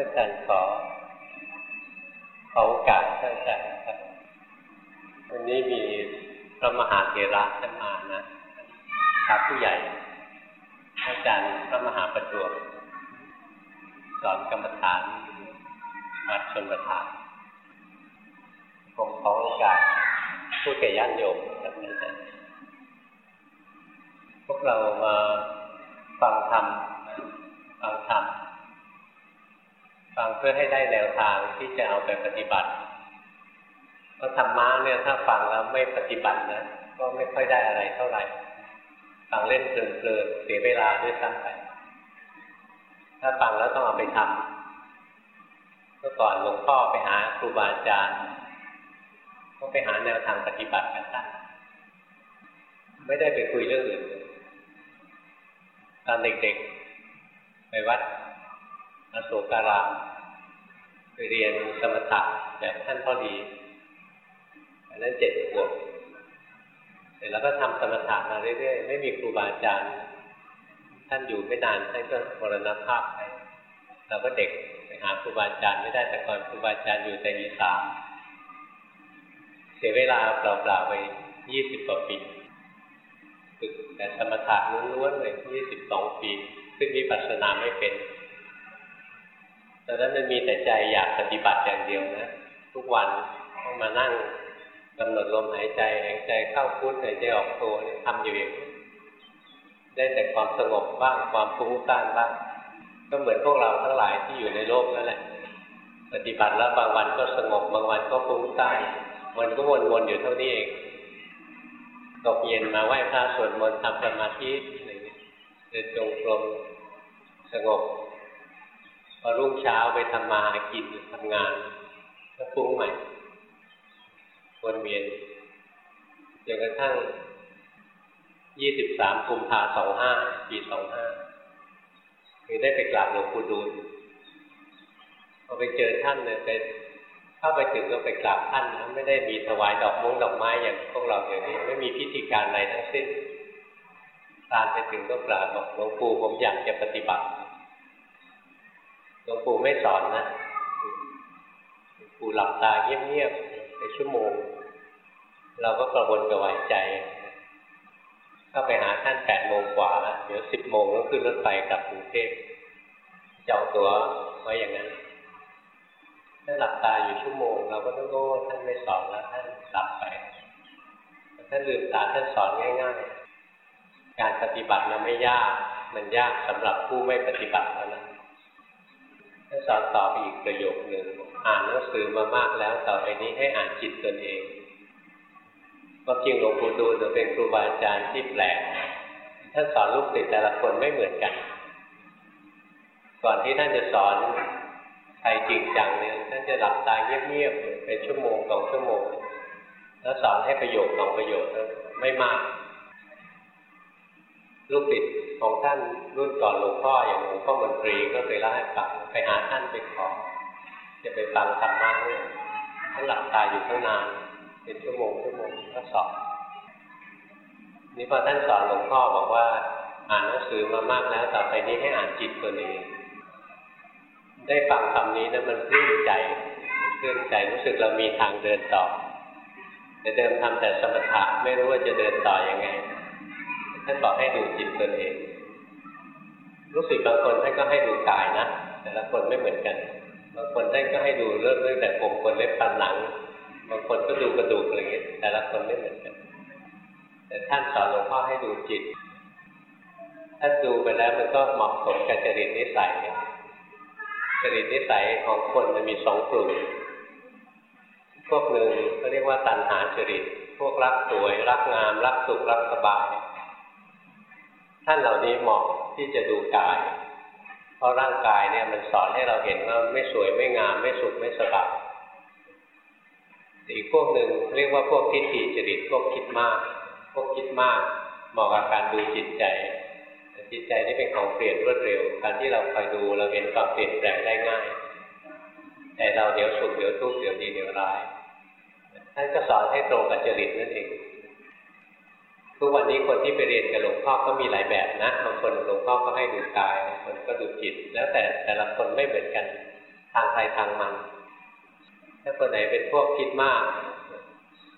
ท่านอาจารย์ขอขอโอกาสท่านอาจารย์ครับวันนี้มีพระมหาเถระท่านมานะ ครับผู้ใหญ่อาจารย์พระมหาประจวบสอนกรรมฐานวัดชนประทานผมขอโอกาสพูดแก่ญาติโยมครับอาจารย์พวกเรามาฟังธรรมฟังธรรม ฟังเพื่อให้ได้แนวทางที่จะเอาไปปฏิบัติเพราะธรรมะเนี่ยถ้าฟังแล้วไม่ปฏิบัตินะก็ไม่ค่อยได้อะไรเท่าไหร่ฟังเล่นเพลินๆเสียเวลาด้วยซ้ำไปถ้าฟังแล้วต้องเอาไปทำเมื่อก่อนหลวงพ่อไปหาครูบาอาจารย์ก็ไปหาแนวทางปฏิบัติกันตั้งไม่ได้ไปคุยเรื่องอื่นตอนเด็กๆ ไปวัดอโศการาม เรียนสมถะแบบท่านพ่อดีอันนั้นเจ็ดขวบเสร็จแล้วก็ทำสมถะมาเรื่อยๆ ไม่มีครูบาอาจารย์ ท่านอยู่ไม่นานท่านก็มรณภาพไปเราก็เด็กไปหาครูบาอาจารย์ไม่ได้แต่ก่อนครูบาอาจารย์อยู่แต่อีสานเสียเวลาเปล่าๆไปยี่สิบกว่าปีฝึกแต่สมถะล้วนๆเลยยี่สิบสองปี ซึ่งวิปัสนาไม่เป็น ตอนนั้นมันมีแต่ใจอยากปฏิบัติอย่างเดียวนะ ทุกวันต้องมานั่งกำหนดลมหายใจหายใจเข้าพุทหายใจออกโททำอยู่อย่างนี้ได้แต่ความสงบบ้างความฟุ้งซ่านบ้าง ก็เหมือนพวกเราทั้งหลายที่อยู่ในโลกนั่นแหละ ปฏิบัติแล้วบางวันก็สงบบางวันก็ฟุ้งซ่านมันก็วนๆอยู่เท่านี้เองตกเย็นมาไหว้พระสวดมนต์ทำสมาธิอะไรเงี้ยเดินจงกรมสงบ พอรุ่งเช้าไปทำมาหากินทำงานก็ฟุ้งใหม่วนเวียนจนกระทั่งยี่สิบสามกุมภาสองห้าปีสองห้าคือได้ไปกราบหลวงปู่ดูลพอไปเจอท่านเนี่ยไปเข้าไปถึงก็ไปกราบท่านนะไม่ได้มีถวายดอกมงดอกไม้อย่างพวกเราอย่างนี้ ไม่มีพิธีการอะไรทั้งสิ้นตามไปถึงก็กราบบอกหลวงปู่ผมอยากจะปฏิบัติ ลวงปู่ไม่สอนนะหลวงปู่หลับตาเงียบๆไปชั่วโมง เราก็กระวนกระวายใจเข้าไปหาท่านแปดโมงกว่าแล้วเดี๋ยวสิบโมงต้องขึ้นรถไฟกลับกรุงเทพจองตั๋วไว้อย่างนั้นท่านหลับตาอยู่ชั่วโมง เราก็ต้องโอ้ท่านไม่สอนแล้วท่านหลับไปท่านลืมตาท่านสอนง่าย ๆ การปฏิบัติมันไม่ยาก มันยากสำหรับผู้ไม่ปฏิบัติเท่านั้นท่าน สอนต่อไปอีกประโยคหนึ่งอ่านหนังสือมามากแล้วต่อไปนี้ให้อ่านจิตตนเองก็จริงหลวงปู่ดูลเป็นครูบาอาจารย์ที่แปลกท่านสอนลูกศิษย์แต่ละคนไม่เหมือนกัน ก่อนที่ท่านจะสอนใครจริงจังเนี่ยท่านจะหลับตาเงียบๆเป็นชั่วโมงสองชั่วโมง แล้วสอนให้ประโยชน์สองประโยชน์ไม่มาก ลูกศิษย์ของท่านรุ่นก่อนหลวงพ่ออย่างหลวงพ่อมนตรีก็เคยเล่าให้ฟังไปหาท่านไปขอจะไปฟังธรรมะเนี่ยท่านหลับตาอยู่ตั้งนานเป็นชั่วโมงชั่วโมงก็สอนนี่พอท่านสอนหลวงพ่อบอกว่า อ่านหนังสือมามากแล้วต่อไปนี้ให้อ่านจิตตัวเองได้ฟังคำนี้นะมันปลื้มใจปลื้มใจรู้สึกเรามีทางเดินต่อแต่เดิมทำแต่สมถะไม่รู้ว่าจะเดินต่ออยังไง ท่านบอกให้ดูจิตตัวเอง ลูกศิษย์บางคนท่านก็ให้ดูกายนะ แต่ละคนไม่เหมือนกัน บางคนท่านก็ให้ดูเรื่องเรื่องแต่ผมคนเล็บฟันหนัง บางคนก็ดูกระดูกอะไรเงี้ย แต่ละคนไม่เหมือนกัน แต่ท่านสอนหลวงพ่อให้ดูจิต ถ้าดูไปแล้วมันก็เหมาะสมกับจริตนิสัยจริตนิสัยของคนมันมีสองกลุ่ม พวกหนึ่งเขาเรียกว่าตัณหาจริต พวกรักสวย รักงาม รักสุข รักสบาย ท่านเหล่านี้เหมาะที่จะดูกาย เพราะร่างกายเนี่ยมันสอนให้เราเห็นว่าไม่สวยไม่งามไม่สุขไม่สบายอีกพวกหนึ่งเรียกว่าพวกทิฏฐิจริตพวกคิดมาก พวกคิดมากเหมาะกับการดูจิตใจ จิตใจนี่เป็นของเปลี่ยนรวดเร็ว การที่เราคอยดูเราเห็นความเปลี่ยนแปลงได้ง่าย แต่เราเดี๋ยวสุขเดี๋ยวทุกข์เดี๋ยวดีเดี๋ยวร้ายท่านก็สอนให้ตรงกับจริตนั่นเอง ทุกวันนี้คนที่ไปเรียนกับหลวงพ่อก็มีหลายแบบนะบางคนหลวงพ่อก็ให้ดูกายบางคนก็ดูจิต แล้วแต่แต่ละคนไม่เหมือนกันทางใครทางมัน ถ้าคนไหนเป็นพวกคิดมาก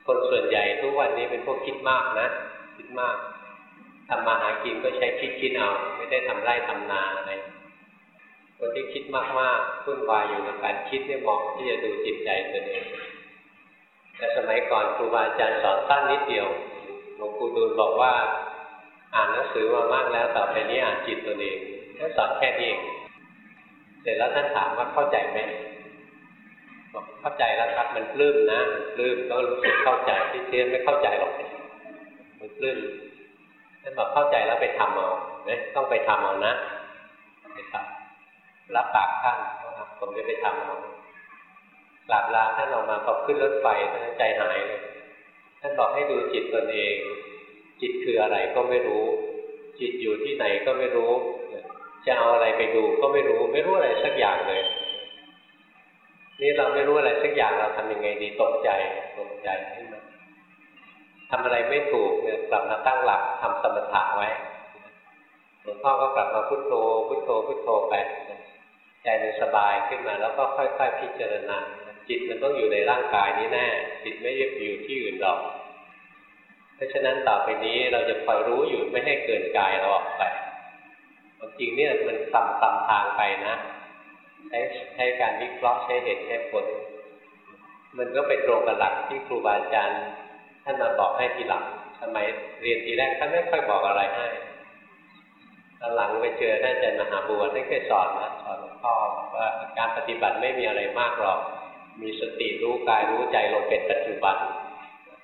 คนส่วนใหญ่ทุกวันนี้เป็นพวกคิดมากนะ คิดมากทำมาหากินก็ใช้คิดคิดเอาไม่ได้ทำไร่ทำนาอะไรคนที่คิดมากๆพุ่นวายอยู่ในการคิดเนี่ยเหมาะที่จะดูจิตใจตัวเองแต่สมัยก่อนครูบาอาจารย์สอนสั้นนิดเดียว ลวงปู่ดูลบอกว่า อ่านหนังสือมามากแล้วต่อไปนี้อ่านจิตตัวเองท่านสอนแค่นี้เองเสร็จแล้วท่านถามว่าเข้าใจไหมบอกเข้าใจแล้วครับมันปลื้มนะมันปลื้มก็รู้สึกเข้าใจที่เทียนไม่เข้าใจหรอกมันปลื้มท่านบอกเข้าใจแล้วไปทำเอาเนี่ยต้องไปทำเอานะไปทำรับปากท่านผมจะไปทำเอากราบลาท่านออกมาพอขึ้นรถไฟท่านใจหายเลย ท่านบอกให้ดูจิตตนเอง จิตคืออะไรก็ไม่รู้ จิตอยู่ที่ไหนก็ไม่รู้ จะเอาอะไรไปดูก็ไม่รู้ ไม่รู้อะไรสักอย่างเลย นี่เราไม่รู้อะไรสักอย่างเราทำยังไงดีตกใจตกใจขึ้นมาทำอะไรไม่ถูกเนี่ยกลับมาตั้งหลักทำสมถะไว้หลวงพ่อก็กลับมาพุโทโธพุโทโธพุโทโธไปใจมันสบายขึ้นมาแล้วก็ค่อย ๆ พิจารณา จิตมันต้องอยู่ในร่างกายนี้แน่ จิตไม่ได้อยู่ที่อื่นหรอก เพราะฉะนั้นต่อไปนี้เราจะคอยรู้อยู่ไม่ให้เกินกายเราออกไปจริงเนี่ยมันตำตำทางไปนะใช้ใช้การวิเคราะห์ใช้เหตุใช้ผล มันก็ไปตรงกับหลักที่ครูบาอาจารย์ท่านมาบอกให้ทีหลังสมัยเรียนทีแรกท่านไม่ค่อยบอกอะไรให้ตอนหลังไปเจอท่านอาจารย์มหาบัวท่านเคยสอนนะสอนหลวงพ่อว่าการปฏิบัติไม่มีอะไรมากหรอก มีสติรู้กายรู้ใจลงเป็นปัจจุบัน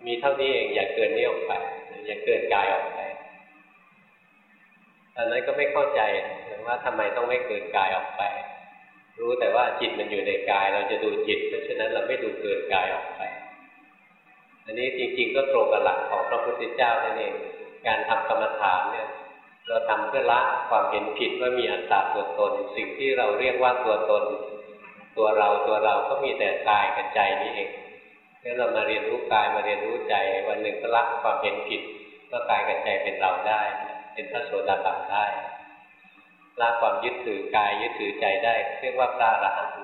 มีเท่านี้เองอย่าเกินนี้ออกไปอย่าเกินกายออกไปตอนนั้นก็ไม่เข้าใจว่าทำไมต้องไม่เกินกายออกไป รู้แต่ว่าจิตมันอยู่ในกาย เราจะดูจิต เพราะฉะนั้นเราไม่ดูเกินกายออกไป อันนี้จริง ๆ ก็ตรงกับหลักของพระพุทธเจ้านั่นเองการทำกรรมฐานเนี่ยเราทำเพื่อละความเห็นผิดว่ามีอัตตาตัวตน สิ่งที่เราเรียกว่าตัวตน ตัวเราตัวเราก็มีแต่กายกับใจนี้เองงั้นเรามาเรียนรู้กายมาเรียนรู้ใจ วันหนึ่งก็ละความเห็นผิดว่ากายกับใจเป็นเราได้ เป็นพระโสดาบันได้ละความยึดถือกายยึดถือใจได้ เรียกว่าพระอรหันต์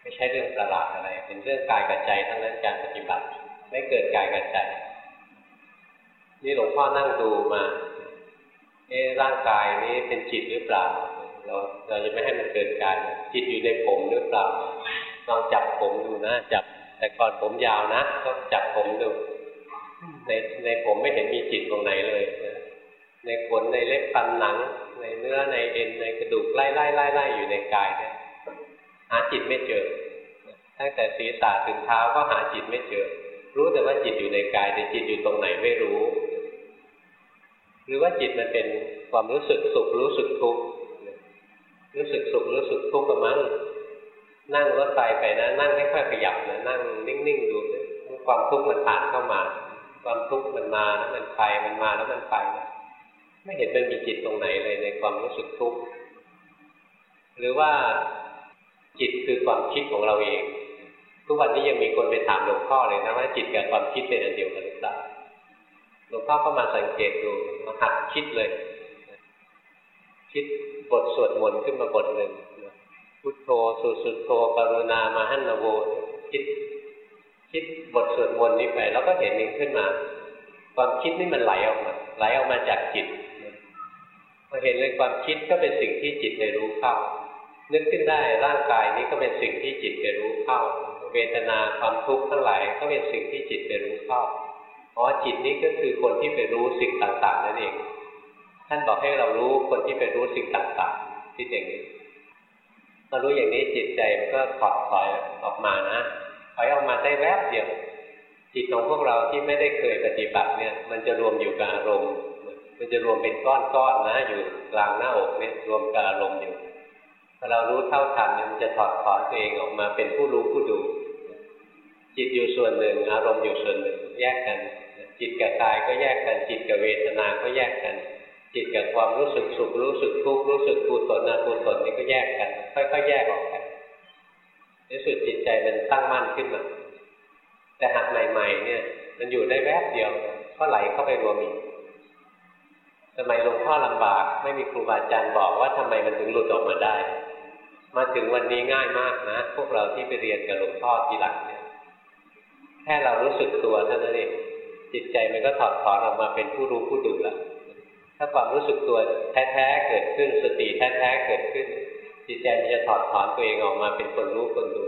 ไม่ใช่เรื่องประหลาดอะไร เป็นเรื่องกายกับใจทั้งนั้นการปฏิบัติ ไม่เกิดกายกับใจ นี่หลวงพ่อนั่งดูมาเอ๊ร่างกายนี้เป็นจิตหรือเปล่า เราเราจะไม่ให้มันเกิดกายจิตอยู่ในผมหรือเปล่าลองจับผมดูนะ จับแต่ก่อนผมยาวนะก็จับผมดู ในในผมไม่เห็นมีจิตตรงไหนเลยในขนในเล็บฟันหนัง ในเนื้อในเอ็นในกระดูกไล่ไล่ไล่ไล่อยู่ในกายเนี่ยหาจิตไม่เจอ ตั้งแต่ศีรษะถึงเท้าก็หาจิตไม่เจอ รู้แต่ว่าจิตอยู่ในกายแต่จิตอยู่ตรงไหนไม่รู้ หรือว่าจิตมันเป็นความรู้สึกสุขรู้สึกทุกข์ รู้สึกสุขรู้สึกทุกข์กับมันนั่งรถไฟไปนะนั่งไม่ค่อยขยับนะนั่งนิ่งๆดูความทุกข์มันผ่านเข้ามา ความทุกข์มันมาแล้วมันไปมันมาแล้วมันไปไม่เห็นมันมีจิตตรงไหนเลยในความรู้สึกทุกข์หรือว่าจิตคือความคิดของเราเอง ทุกวันนี้ยังมีคนไปถามหลวงพ่อเลยนะว่าจิตกับความคิดเป็นอันเดียวกันหรือเปล่าหลวงพ่อก็มาสังเกตดูมาหัดคิดเลย คิด บทสวดมนต์ขึ้นมาบทหนึ่งพุทโธสุสุโธกรุณามาหันนโวคิด คิดบทสวดมนต์นี้ไปแล้วก็เห็นนี้ขึ้นมา ความคิดนี่มันไหลออกมาไหลออกมาจากจิตพอเห็นเลยความคิดก็เป็นสิ่งที่จิตได้รู้เข้า นึกขึ้นได้ร่างกายนี้ก็เป็นสิ่งที่จิตได้รู้เข้า เวทนาความทุกข์ทั้งหลายก็เป็นสิ่งที่จิตได้รู้เข้าอ๋อจิตนี้ก็คือคนที่ไปรู้สิ่งต่างๆนั่นเอง ท่านบอกให้เรารู้คนที่ไปรู้สิ่งต่างๆที่อย่างนี้พอรู้อย่างนี้จิตใจมันก็ถอดถอยออกมานะถอยออกมาได้แวบเดียวจิตของพวกเราที่ไม่ได้เคยปฏิบัติเนี่ย มันจะรวมอยู่กับอารมณ์ มันจะรวมเป็นก้อนๆนะ อยู่กลางหน้าอกเนี่ยรวมกับอารมณ์อยู่พอเรารู้เท่าทันมันจะถอดถอนตัวเองออกมาเป็นผู้รู้ผู้ดู จิตอยู่ส่วนหนึ่ง อารมณ์อยู่ส่วนหนึ่ง แยกกัน จิตกับกายก็แยกกัน จิตกับเวทนา ก็แยกกัน จิตกับความรู้สึกสุขรู้สึกทุกข์รู้สึกกุศลอกุศลนี่ก็แยกกันค่อยๆแยกออกกันในสุดจิตใจมันตั้งมั่นขึ้นมา แต่หากใหม่ ๆ เนี่ย มันอยู่ได้แวบเดียวก็ไหลเข้าไปรวมอีกสมัยหลวงพ่อลำบาก ไม่มีครูบาอาจารย์บอกว่าทำไมมันถึงหลุดออกมาได้ มาถึงวันนี้ง่ายมากนะ พวกเราที่ไปเรียนกับหลวงพ่อทีหลังเนี่ยแค่เรารู้สึกตัวเท่านั้นเองจิตใจมันก็ถอดถอนออกมาเป็นผู้รู้ผู้ดูแล้ว ถ้าความรู้สึกตัวแท้ๆเกิดขึ้นสติแท้ๆเกิดขึ้น จิตใจมันจะถอดถอนตัวเองออกมาเป็นคนรู้คนดู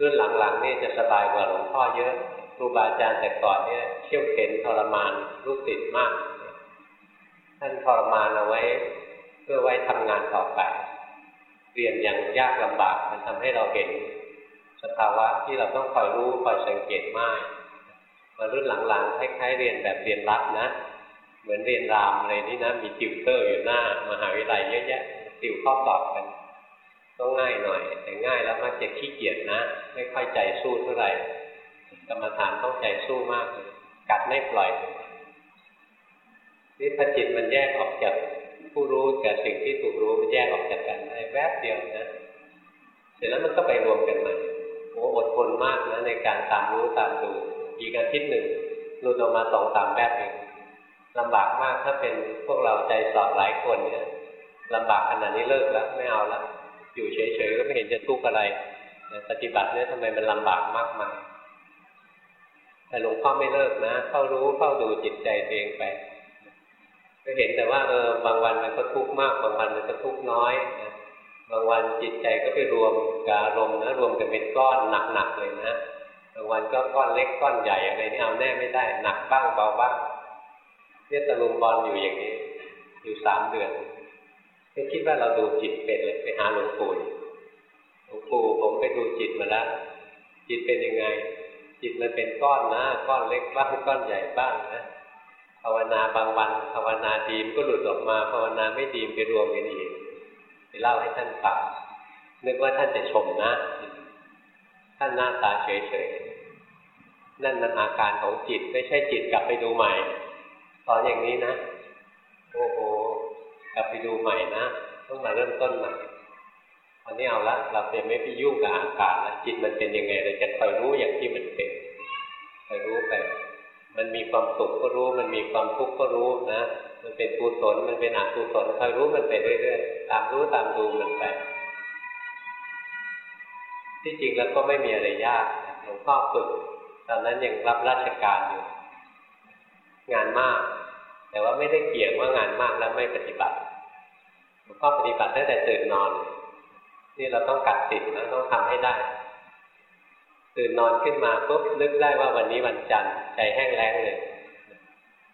รุ่นหลังๆนี่จะสบายกว่าหลวงพ่อเยอะครูบาอาจารย์แต่ก่อนเนี่ยเขี่ยวเข็นทรมานลูกติดมาก ท่านทรมานเอาไว้ เพื่อไว้ทำงานต่อไป เรียนอย่างยากลำบากมันทำให้เราเห็น สภาวะที่เราต้องคอยรู้คอยสังเกตมากมารุ่นหลังๆคล้ายๆเรียนแบบเรียนรัดนะ มือนเรียนรามอะไรนี่นะ มีติวเตอร์อยู่หน้ามหาวิทยาลัยเยอะแยะติวข้อสอบกันต้องง่ายหน่อย แต่ง่ายแล้วมักจะขี้เกียจนะ ไม่ค่อยใจสู้เท่าไหร่กรรมฐานต้องใจสู้มาก กัดไม่ปล่อยนี่พอจิตมันแยกออกจากผู้รู้กับสิ่งที่ถูกรู้มันแยกออกจากกันได้แวบเดียวนะ เสร็จแล้วมันก็ไปรวมกันใหม่โอ้อดทนมากนะในการตามรู้ตามดูอีกอาทิตย์หนึ่งหลุดออกมาสองสามแวบเอง ลำบากมากถ้าเป็นพวกเราใจสอบหลายคนเนี่ยลำบากขนาดนี้เลิกแล้วไม่เอาแล้วอยู่เฉยๆก็ไม่เห็นจะทุกข์อะไรปฏิบัติเนี่ยทำไมมันลำบากมากมายแต่หลวงพ่อไม่เลิกนะเข้ารู้เข้าดูจิตใจตัวเองไปก็เห็นแต่ว่าเออบางวันมันก็ทุกข์มาก บางวันมันก็ทุกข์น้อยนะบางวันจิตใจก็ไปรวมกับอารมณ์นะรวมกันเป็นก้อนหนักๆเลยนะบางวันก็ก้อนเล็กก้อนใหญ่อะไรนี่เอาแน่ไม่ได้หนักบ้างเบาบ้าง เนี่ยตะลุมบอลอยู่อย่างนี้ อยู่สามเดือนไม่คิดว่าเราดูจิตเป็นเลยไปหาหลวงปู่หลวงปู่ผมไปดูจิตมาแล้วจิตเป็นยังไง จิตมันเป็นก้อนนะก้อนเล็กบ้างก้อนใหญ่บ้างนะภาวนาบางวันภาวนาดีมก็หลุดออกมาภาวนาไม่ดีมไปรวมกันอีกไปเล่าให้ท่านฟังนึกว่าท่านจะชมนะ ท่านหน้าตาเฉยๆนั่นมันอาการของจิตไม่ใช่จิตกลับไปดูใหม่ อนอย่างนี้นะ โอ้โห กลับไปดูใหม่นะต้องมาเริ่มต้นใหม่ตอนนี้เอาละ เราจะไม่ไปยุ่งกับอาการแล้วจิตมันเป็นยังไง เราจะคอยรู้อย่างที่มันเป็นคอยรู้ไป มันมีความสุขก็รู้ มันมีความทุกข์ก็รู้นะ มันเป็นกุศล มันเป็นอกุศลคอยรู้มันไปเรื่อยๆ ตามรู้ตามดูมันไป ที่จริงแล้วก็ไม่มีอะไรยากหลวงพ่อฝึก ตอนนั้นยังรับราชการอยู่ งานมาก แต่ว่าไม่ได้เกี่ยงว่างานมากแล้วไม่ปฏิบัติหลวงพ่อปฏิบัติตั้งแต่ตื่นนอน นี่เราต้องกัดติดนะต้องทำให้ได้ ตื่นนอนขึ้นมาปุ๊บนึกได้ว่าวันนี้วันจันทร์ใจแห้งแล้งเลย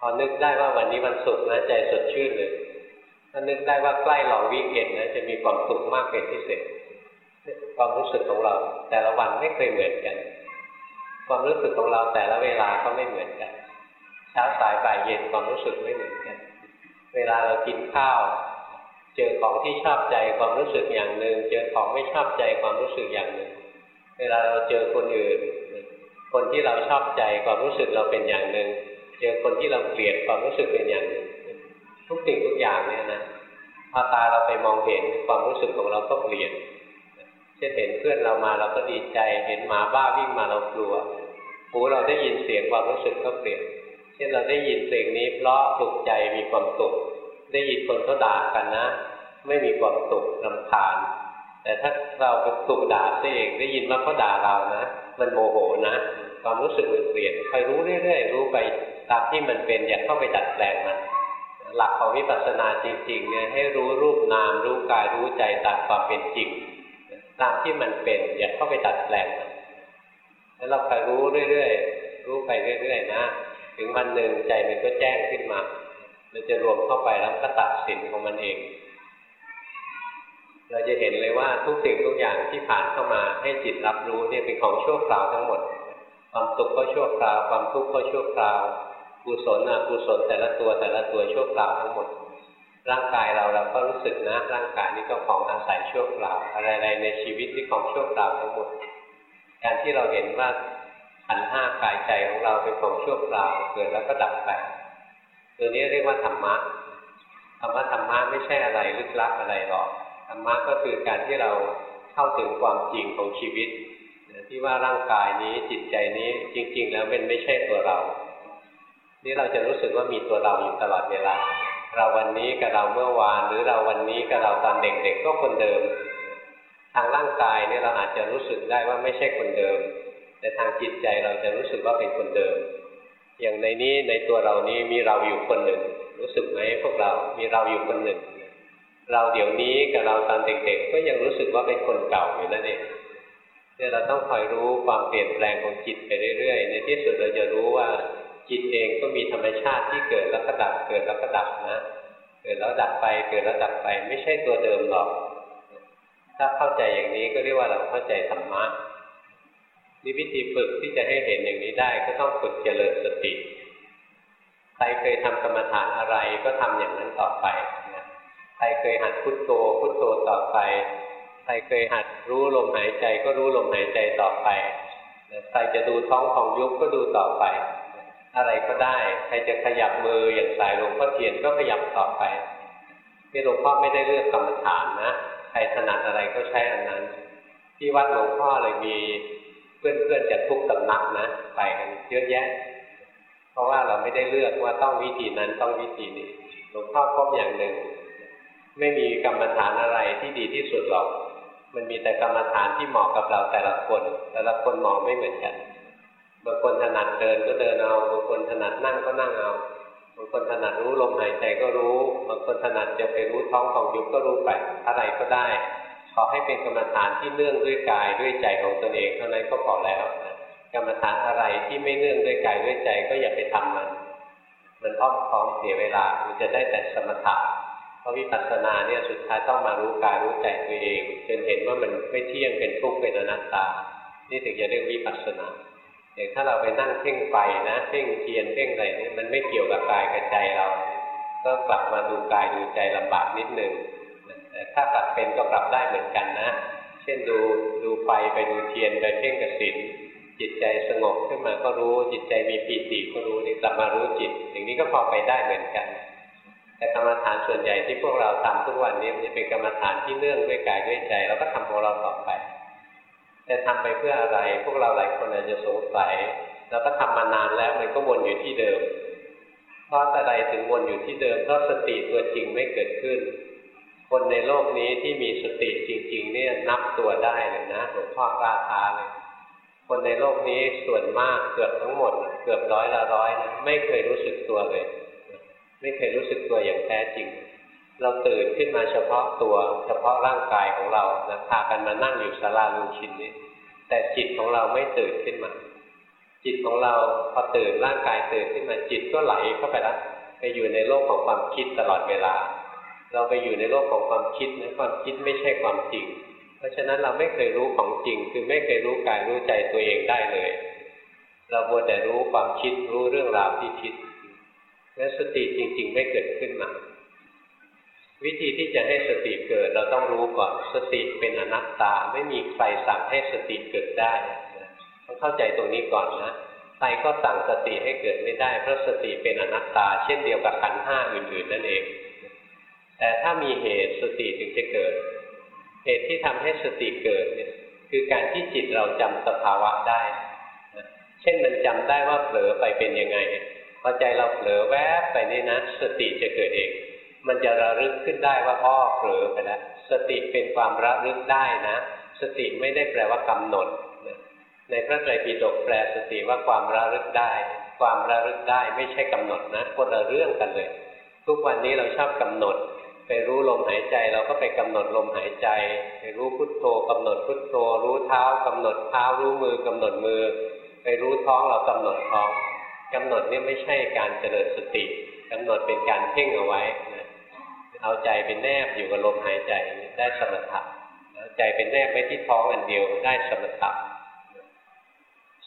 พอนึกได้ว่าวันนี้วันศุกร์นะใจสดชื่นเลยถ้านึกได้ว่าใกล้หลองวิกเอนนะจะมีความสุขมากเป็นพิเศษความรู้สึกของเรา แต่ละวันไม่เคยเหมือนกัน ความรู้สึกของเราแต่ละเวลาก็ไม่เหมือนกัน ช้าสายบ่ายเย็นความรู้สึกไม่เหมือนกัน เวลาเรากินข้าว เจอของที่ชอบใจความรู้สึกอย่างหนึ่ง เจอของไม่ชอบใจความรู้สึกอย่างหนึ่ง เวลาเราเจอคนอื่น คนที่เราชอบใจความรู้สึกเราเป็นอย่างหนึ่ง เจอคนที่เราเกลียดความรู้สึกเป็นอย่างหนึ่ง ทุกสิ่งทุกอย่างเนี่ยนะพอตาเราไปมองเห็นความรู้สึกของเราก็เปลี่ยนเช่นเห็นเพื่อนเรามาเราก็ดีใจ เห็นหมาบ้าวิ่งมาเรากลัวหูเราได้ยินเสียงความรู้สึกก็เปลี่ยน เช่นเราได้ยินเสียงนี้เพราะสุขใจมีความสุข ได้ยินคนเขาด่ากันนะ ไม่มีความสุขรำคาญ แต่ถ้าเราไปถูกด่าซะเองได้ยินว่าเขาด่าเรานะ มันโมโหนะ ความรู้สึกมันเปลี่ยนคอยรู้เรื่อยๆรู้ไปตามที่มันเป็นอย่าเข้าไปดัดแปลงมันหลักของวิปัสสนาจริงๆเนี่ยให้รู้รูปนามรู้กายรู้ใจตามความเป็นจริง ตามที่มันเป็น อย่าเข้าไปดัดแปลงมันแล้วเราคอยรู้เรื่อยๆรู้ไปเรื่อยๆนะ ถึงวันหนึ่งใจมันก็แจ้งขึ้นมา มันจะรวมเข้าไปแล้วก็ตัดสินของมันเอง เราจะเห็นเลยว่าทุกสิ่งทุกอย่างที่ผ่านเข้ามาให้จิตรับรู้เนี่ยเป็นของชั่วคราวทั้งหมด ความสุขก็ชั่วคราว ความทุกข์ก็ชั่วคราวกุศลอกุศลแต่ละตัวแต่ละตัวชั่วคราวทั้งหมด ร่างกายเราเราก็รู้สึกนะ ร่างกายนี้ก็ของอาศัยชั่วคราว อะไรๆในชีวิตนี่ของชั่วคราวทั้งหมด การที่เราเห็นว่า ขันห้ากายใจของเราเป็นของชั่วคราวเกิดแล้วก็ดับไปตัวนี้เรียกว่าธรรมะธรรมะธรรมะไม่ใช่อะไรลึกลับอะไรหรอกธรรมะก็คือการที่เราเข้าถึงความจริงของชีวิตที่ว่าร่างกายนี้จิตใจนี้จริง ๆ แล้วเป็นไม่ใช่ตัวเรา นี่เราจะรู้สึกว่ามีตัวเราอยู่ตลอดเวลา เราวันนี้กับเราเมื่อวาน หรือเราวันนี้กับเราตอนเด็กๆก็คนเดิม ทางร่างกายเนี่ยเราอาจจะรู้สึกได้ว่าไม่ใช่คนเดิม แต่ทางจิตใจเราจะรู้สึกว่าเป็นคนเดิม อย่างในนี้ในตัวเรานี้มีเราอยู่คนหนึ่ง รู้สึกไหมพวกเรา มีเราอยู่คนหนึ่ง เราเดี๋ยวนี้กับเราตอนเด็กๆ ก็ยังรู้สึกว่าเป็นคนเก่าอยู่นั่นเองเนี่ยเราต้องคอยรู้ความเปลี่ยนแปลงของจิตไปเรื่อยๆ ในที่สุดเราจะรู้ว่าจิตเองก็มีธรรมชาติที่เกิดแล้วก็ดับ เกิดแล้วก็ดับนะ เกิดแล้วดับไปเกิดแล้วดับไป ไม่ใช่ตัวเดิมหรอก ถ้าเข้าใจอย่างนี้ก็เรียกว่าเราเข้าใจธรรมะ นี่วิธีฝึกที่จะให้เห็นอย่างนี้ได้ ก็ต้องฝึกเจริญสติ ใครเคยทำกรรมฐานอะไรก็ทำอย่างนั้นต่อไปใครเคยหัดพุทโธพุทโธต่อไป ใครเคยหัดรู้ลมหายใจก็รู้ลมหายใจต่อไปใครจะดูท้องของยุบก็ดูต่อไป อะไรก็ได้ ใครจะขยับมืออย่างสายหลวงพ่อเทียนก็ขยับต่อไปที่หลวงพ่อไม่ได้เลือกกรรมฐานนะ ใครถนัดอะไรก็ใช้อันนั้น ที่วัดหลวงพ่อเลยมี เพื่อนๆจากทุกสำนักนะไปกันเยอะแยะ เพราะว่าเราไม่ได้เลือกว่าต้องวิธีนั้นต้องวิธีนี้หลวงพ่อพบอย่างหนึ่ง ไม่มีกรรมฐานอะไรที่ดีที่สุดหรอก มันมีแต่กรรมฐานที่เหมาะกับเราแต่ละคน แต่ละคนเหมาะไม่เหมือนกันบางคนถนัดเดินก็เดินเอาบางคนถนัดนั่งก็นั่งเอาบางคนถนัดรู้ลมหายใจก็รู้บางคนถนัดจะไปรู้ท้องของยุบก็รู้ไปอะไรก็ได้ ขอให้เป็นกรรมฐานที่เนื่องด้วยกายด้วยใจของตนเองเท่านั้นก็พอแล้วกรรมฐานอะไรที่ไม่เนื่องด้วยกายด้วยใจก็อย่าไปทำมัน มันอ้อมค้อมเสียเวลามันจะได้แต่สมถะเพราะวิปัสสนาเนี่ยสุดท้ายต้องมารู้กายรู้ใจตัวเองจนเห็นว่ามันไม่เที่ยงเป็นทุกข์เป็นอนัตตา นี่ถึงจะเรียกวิปัสสนาอย่างถ้าเราไปนั่งเพ่งไฟนะเพ่งเทียนเพ่งอะไรนี่มันไม่เกี่ยวกับกายกับใจเรา ก็กลับมาดูกายดูใจลำบากนิดนึง ถ้ากลับเป็นก็กลับได้เหมือนกันนะ เช่นดูดูไฟไปดูเทียนไปเพ่งกสินจิตใจสงบขึ้นมาก็รู้ จิตใจมีปีติก็รู้นี่กลับมารู้จิต อย่างนี้ก็พอไปได้เหมือนกัน แต่กรรมฐานส่วนใหญ่ที่พวกเราทำทุกวันนี้มันจะเป็นกรรมฐานที่เนื่องด้วยกายด้วยใจเราก็ทำของเราต่อไป แต่ทำไปเพื่ออะไร พวกเราหลายคนอาจจะสงสัยเราก็ทำมานานแล้วมันก็วนอยู่ที่เดิม เพราะอะไรถึงวนอยู่ที่เดิมเพราะสติตัวจริงไม่เกิดขึ้น คนในโลกนี้ที่มีสติจริง ๆ เนี่ยนับตัวได้เลยนะหลวงพ่อกล้าท้าเลยคนในโลกนี้ส่วนมากเกือบทั้งหมด เกือบร้อยละร้อยนะไม่เคยรู้สึกตัวเลย ไม่เคยรู้สึกตัวอย่างแท้จริง เราตื่นขึ้นมาเฉพาะตัว เฉพาะร่างกายของเรานะพากันมานั่งอยู่ศาลาลุงชินนี้แต่จิตของเราไม่ตื่นขึ้นมา จิตของเราพอตื่นร่างกายตื่นขึ้นมาจิตก็ไหลเข้าไปแล้วไปอยู่ในโลกของความคิดตลอดเวลา เราไปอยู่ในโลกของความคิดนะความคิดไม่ใช่ความจริง เพราะฉะนั้นเราไม่เคยรู้ของจริง คือไม่เคยรู้กายรู้ใจตัวเองได้เลย เราบวแต่รู้ความคิดรู้เรื่องราวที่คิดและสติจริง ๆ ไม่เกิดขึ้นมา วิธีที่จะให้สติเกิดเราต้องรู้ก่อนสติเป็นอนัตตาไม่มีใครสั่งให้สติเกิดได้ต้องเข้าใจตรงนี้ก่อนนะใครก็สั่งสติให้เกิดไม่ได้เพราะสติเป็นอนัตตา เช่นเดียวกับขันห้าอื่นๆนั่นเอง แต่ถ้ามีเหตุสติถึงจะเกิด เหตุที่ทำให้สติเกิดเนี่ยคือการที่จิตเราจำสภาวะได้ เช่นมันจำได้ว่าเผลอไปเป็นยังไงพอใจเราเผลอแวบไปนี่นะ สติจะเกิดเอง มันจะระลึกขึ้นได้ว่าอ้อเผลอไปแล้ว สติเป็นความระลึกได้นะ สติไม่ได้แปลว่ากำหนด ในพระไตรปิฎกแปลสติว่าความระลึกได้ ความระลึกได้ไม่ใช่กำหนดนะคนละเรื่องกันเลย ทุกวันนี้เราชอบกำหนด ไปรู้ลมหายใจเราก็ไปกำหนดลมหายใจ ไปรู้พุทโธกำหนดพุทโธ รู้เท้ากำหนดเท้ารู้มือกำหนดมือ ไปรู้ท้องเรากำหนดท้องกำหนดนี่ไม่ใช่การเจริญสติกำหนดเป็นการเพ่งเอาไว้นะเอาใจเป็นแนบอยู่กับลมหายใจได้สมถะใจเป็นแนบไว้ที่ท้องอันเดียวได้สมถะ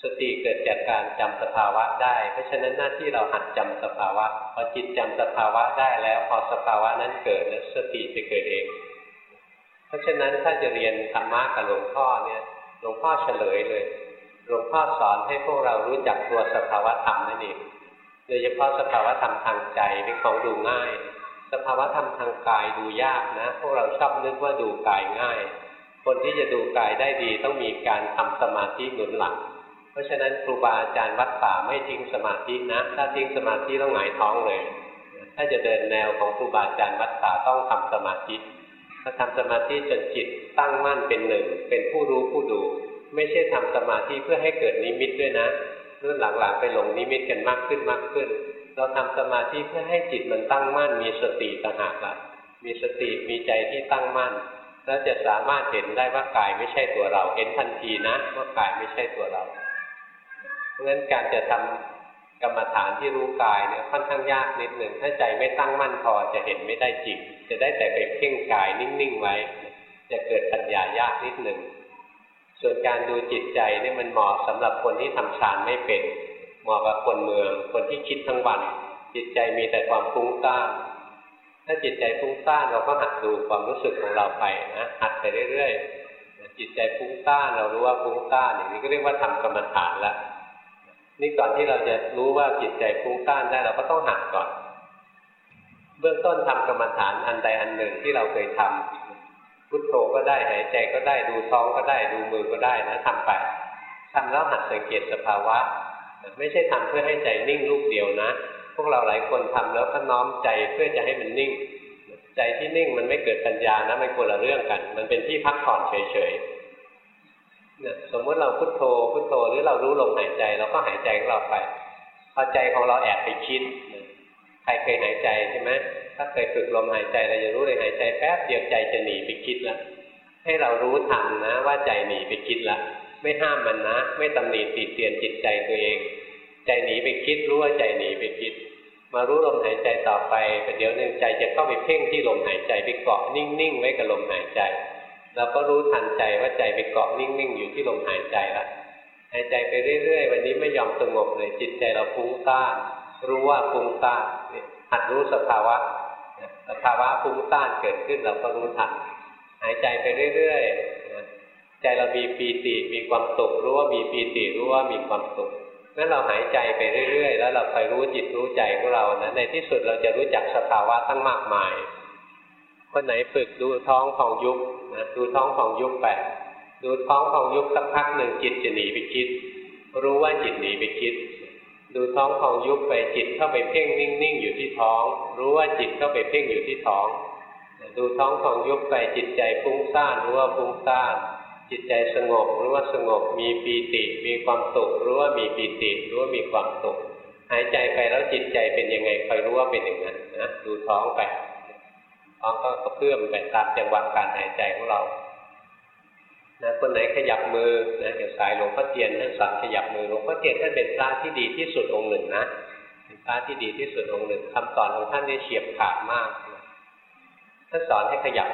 สติเกิดจากการจำสภาวะได้ เพราะฉะนั้นหน้าที่เราหัดจำสภาวะพอจิตจำสภาวะได้แล้วพอสภาวะนั้นเกิดแล้วสติจะเกิดเอง เพราะฉะนั้นถ้าจะเรียนธรรมะกับหลวงพ่อเนี่ยหลวงพ่อเฉลยเลยหลวงพ่อสอนให้พวกเรารู้จักตัวสภาวะธรรมนั่นเองโดยเฉพาะสภาวะธรรมทางใจเป็นของดูง่าย สภาวะธรรมทางกายดูยากนะ พวกเราชอบนึกว่าดูกายง่าย คนที่จะดูกายได้ดีต้องมีการทำสมาธิหนุนหลัง ราะฉะนั้นครูบาอาจารย์วัดป่าไม่ทิ้งสมาธินะ ถ้าทิ้งสมาธิต้องหงายท้องเลย ถ้าจะเดินแนวของครูบาอาจารย์วัดป่าต้องทำสมาธิสาทำสมาธิจนจิตตั้งมั่นเป็นหนึ่ง เป็นผู้รู้ผู้ดู ไม่ใช่ทำสมาธิเพื่อให้เกิดนิมิตด้วยนะรุ่นหลังๆไปหลงนิมิตกันมากขึ้นมากขึ้น เราทำสมาธิเพื่อให้จิตมันตั้งมั่น มีสติต่างหากละมีสติมีใจที่ตั้งมั่นแล้วจะสามารถเห็นได้ว่ากายไม่ใช่ตัวเรา เห็นทันทีนะว่ากายไม่ใช่ตัวเรา ราะฉะนั้นการจะทำกรรมฐานที่รู้กายเนี่ยค่อนข้างยากนิดหนึ่งถ้าใจไม่ตั้งมั่นพอจะเห็นไม่ได้จริง จะได้แต่ไปเพ่งกายนิ่งๆไว้ จะเกิดปัญญายากนิดหนึ่งส่วนการดูจิตใจเนี่ยมันเหมาะสำหรับคนที่ทำฌานไม่เป็น เหมาะกับคนเมือง คนที่คิดทั้งวัน จิตใจมีแต่ความฟุ้งซ่านถ้าจิตใจฟุ้งซ่านเราก็หัดดูความรู้สึกของเราไปนะหัดไปเรื่อยๆจิตใจฟุ้งซ่านเรารู้ว่าฟุ้งซ่านอย่างนี้ก็เรียกว่าทำกรรมฐานแล้ว นี่ก่อนที่เราจะรู้ว่าจิตใจฟุ้งซ่านได้เราก็ต้องหัดก่อน เบื้องต้นทำกรรมฐานอันใดอันหนึ่งที่เราเคยทำพุทโธก็ได้หายใจก็ได้ดูท้องก็ได้ดูมือก็ได้นะทำไปทำแล้วหัดสังเกตสภาวะ ไม่ใช่ทำเพื่อให้ใจนิ่งลูกเดียวนะ พวกเราหลายคนทำแล้วก็น้อมใจเพื่อจะให้มันนิ่ง ใจที่นิ่งมันไม่เกิดปัญญานะมันคนละเรื่องกัน มันเป็นที่พักผ่อนเฉยๆเนี่ย สมมติเราพุทโธพุทโธหรือเรารู้ลมหายใจเราก็หายใจของเราไปพอใจของเราแอบไปคิดใครเคยหายใจใช่ไหมถ้าเคยฝึกลมหายใจเราจะรู้เลยหายใจแป๊บเดียวใจจะหนีไปคิดแล้วให้เรารู้ทันนะว่าใจหนีไปคิดแล้วไม่ห้ามมันนะ ไม่ตำหนิติเตียนจิตใจตัวเอง ใจหนีไปคิดรู้ว่าใจหนีไปคิด มารู้ลมหายใจต่อไปแต่เดี๋ยวหนึ่งใจจะเข้าไปเพ่งที่ลมหายใจไปเกาะนิ่งๆไว้กับลมหายใจ เราก็รู้ทันใจว่าใจไปเกาะนิ่งๆ อยู่ที่ลมหายใจละหายใจไปเรื่อยๆ วันนี้ไม่ยอมสงบเลยจิตใจเราฟุ้งซ่านรู้ว่าฟุ้งซ่านหัดรู้สภาวะสภาวะฟุ้งซ่านเกิดขึ้นเราก็รู้ทันหายใจไปเรื่อยๆใจเรามีปีติมีความสุขรู้ว่ามีปีติรู้ว่ามีความสุขงั้นเราหายใจไปเรื่อยๆ แล้วเราคอยรู้จิตรู้ใจของเรานะในที่สุดเราจะรู้จักสภาวะตั้งมากมาย คนไหนฝึกดูท้องของยุบนะดูท้องของยุบไปดูท้องของยุบสักพักหนึ่งจิตจะหนีไปคิด รู้ว่าจิตหนีไปคิด ดูท้องของยุบไปจิตเข้าไปเพ่งนิ่งๆอยู่ที่ท้อง รู้ว่าจิตเข้าไปเพ่งอยู่ที่ท้อง ดูท้องของยุบไปจิตใจฟุ้งซ่านรู้ว่าฟุ้งซ่านจิตใจสงบรู้ว่าสงบมีปีติ มีความสุขรู้ว่ามีปีติรู้ว่ามีความสุขหายใจไปแล้วจิตใจเป็นยังไงคอยรู้ว่าเป็นอย่างนั้นนะดูท้องไป ท้องก็กระเพื่อมไปตามจังหวะการหายใจของเรานะคนไหนขยับมือนะอย่างสายหลวงพ่อเทียนท่านสอนขยับมือหลวงพ่อเทียนท่านเป็นพระที่ดีที่สุดองค์หนึ่งนะเป็นพระที่ดีที่สุดองค์หนึ่งคำสอนของท่านนี่เฉียบขาดมากท่านสอนให้ขยับ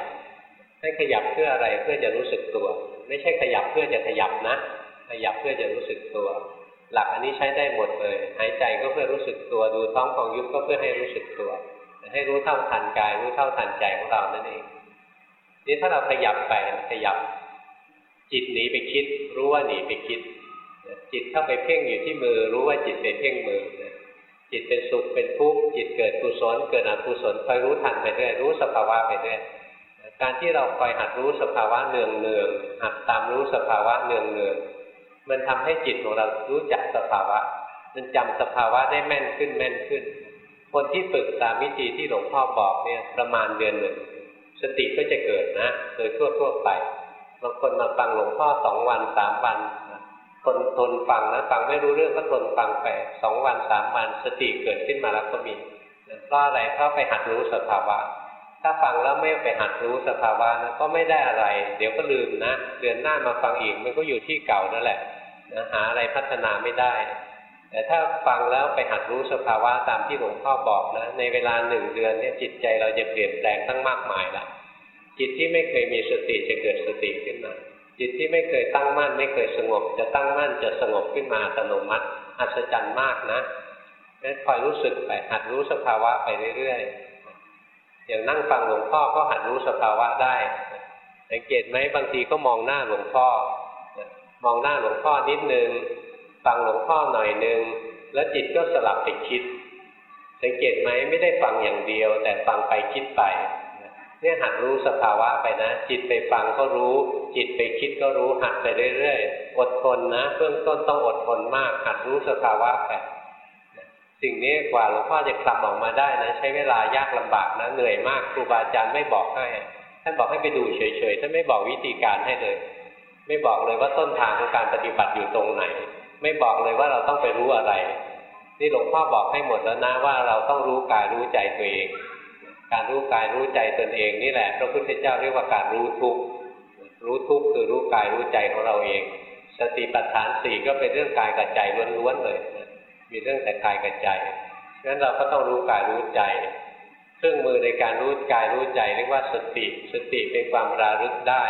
ให้ขยับเพื่ออะไรเพื่อจะรู้สึกตัว ไม่ใช่ขยับเพื่อจะขยับนะ ขยับเพื่อจะรู้สึกตัว หลักอันนี้ใช้ได้หมดเลย หายใจก็เพื่อรู้สึกตัวดูท้องของยุบก็เพื่อให้รู้สึกตัว ให้รู้เท่าทันกาย รู้เท่าทันใจของเรานั่นเองนี่ถ้าเราขยับไปขยับ จิตหนีไปคิด รู้ว่าหนีไปคิด จิตเข้าไปเพ่งอยู่ที่มือ รู้ว่าจิตไปเพ่งมือจิตเป็นสุขเป็นทุกข์จิตเกิดกุศลเกิดอกุศลคอยรู้ทันไปเรื่อยรู้สภาวะไปเรื่อยการที่เราคอยหัดรู้สภาวะเนืองเนืองหัดตามรู้สภาวะเนืองเนืองมันทำให้จิตของเรารู้จักสภาวะ มันจำสภาวะได้แม่นขึ้นแม่นขึ้น คนที่ฝึกตามวิธีที่หลวงพ่อบอกเนี่ยประมาณเดือนหนึ่ง สติก็จะเกิดนะ โดยทั่วทั่วไปบางคนมาฟังหลวงพ่อสองวันสามวันคนทนฟังนะฟังไม่รู้เรื่องก็ทนฟังไปสองวันสามวันสติเกิดขึ้นมาแล้วก็มีเพราะอะไรเพราะไปหัดรู้สภาวะ ถ้าฟังแล้วไม่ไปหัดรู้สภาวะนะก็ไม่ได้อะไร เดี๋ยวก็ลืมนะ เดือนหน้ามาฟังอีกมันก็อยู่ที่เก่านั่นแหละนะหาอะไรพัฒนาไม่ได้ แต่ถ้าฟังแล้วไปหัดรู้สภาวะตามที่หลวงพ่อบอกนะในเวลาหนึ่งเดือนเนี่ยจิตใจเราจะเปลี่ยนแปลงตั้งมากมายละจิตที่ไม่เคยมีสติจะเกิดสติขึ้นมา จิตที่ไม่เคยตั้งมั่น ไม่เคยสงบ จะตั้งมั่นจะสงบขึ้นมาอัตโนมัติอัศจรรย์มากนะงั้นคอยรู้สึกไปหัดรู้สภาวะไปเรื่อยๆอย่างนั่งฟังหลวงพ่อก็หัดรู้สภาวะได้สังเกตไหมบางทีก็มองหน้าหลวงพ่อมองหน้าหลวงพ่อนิดนึง ฟังหลวงพ่อหน่อยหนึ่งแล้วจิตก็สลับไปคิด สังเกตไหมไม่ได้ฟังอย่างเดียว แต่ฟังไปคิดไปเนี่ยหัดรู้สภาวะไปนะ จิตไปฟังก็รู้ จิตไปคิดก็รู้หัดไปเรื่อยๆอดทนนะเบื้องต้นต้องอดทนมาก หัดรู้สภาวะไปสิ่งนี้กว่าหลวงพ่อจะคลำออกมาได้นะ ใช้เวลายากลำบากนะเหนื่อยมากครูบาอาจารย์ไม่บอกให้ท่านบอกให้ไปดูเฉยๆท่านไม่บอกวิธีการให้เลย ไม่บอกเลยว่าต้นทางของการปฏิบัติอยู่ตรงไหน ไม่บอกเลยว่าเราต้องไปรู้อะไร นี่หลวงพ่อบอกให้หมดแล้วนะว่าเราต้องรู้กายรู้ใจตัวเอง การรู้กายรู้ใจตนเองนี่แหละพระพุทธเจ้าเรียกว่าการรู้ทุกรู้ทุกคือรู้กายรู้ใจของเราเอง สติปัฏฐานสี่ก็เป็นเรื่องกายกับใจล้วนๆเลยมีเรื่องแต่กายกับใจงั้นเราก็ต้องรู้กายรู้ใจ เครื่องมือในการรู้กายรู้ใจเรียกว่าสติ สติเป็นความระลึกได้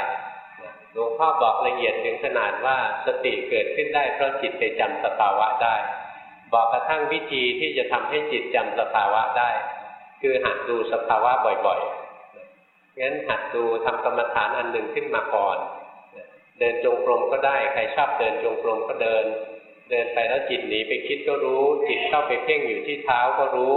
ลวงพ่อบอกละเอียดถึงขนาดว่าสติเกิดขึ้นได้เพราะจิตไปจำสภาวะได้ บอกกระทั่งวิธีที่จะทำให้จิตจำสภาวะได้ คือหัดดูสภาวะบ่อยๆงั้นหัดดูทำกรรมฐานอันหนึ่งขึ้นมาก่อน เดินจงกรมก็ได้ใครชอบเดินจงกรมก็เดิน เดินไปแล้วจิตหนีไปคิดก็รู้ จิตเข้าไปเพ่งอยู่ที่เท้าก็รู้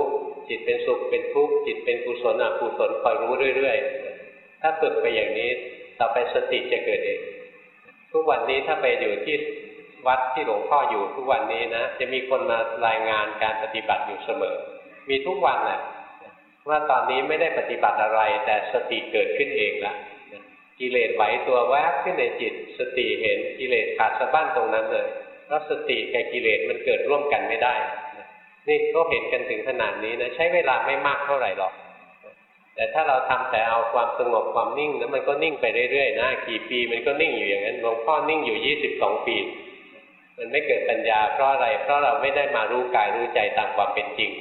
จิตเป็นสุขเป็นทุกข์จิตเป็นกุศลอกุศลคอยรู้เรื่อย ๆ ถ้าฝึกไปอย่างนี้ ต่อไปสติจะเกิดเอง ทุกวันนี้ถ้าไปอยู่ที่วัดที่หลวงพ่ออยู่ทุกวันนี้นะ จะมีคนมารายงานการปฏิบัติอยู่เสมอ มีทุกวันแหละว่าตอนนี้ไม่ได้ปฏิบัติอะไร แต่สติเกิดขึ้นเองละกิเลสไหวตัวแวบขึ้นในจิต สติเห็นกิเลสขาดสะบั้นตรงนั้นเลยเพราะสติกับกิเลสมันเกิดร่วมกันไม่ได้นี่ก็เห็นกันถึงขนาดนี้นะใช้เวลาไม่มากเท่าไหร่หรอก แต่ถ้าเราทำแต่เอาความสงบความนิ่งแล้วมันก็นิ่งไปเรื่อยๆนะกี่ปีมันก็นิ่งอยู่อย่างนั้นหลวงพ่อนิ่งอยู่ยี่สิบสองปี มันไม่เกิดปัญญาเพราะอะไร เพราะเราไม่ได้มารู้กายรู้ใจตามความเป็นจริง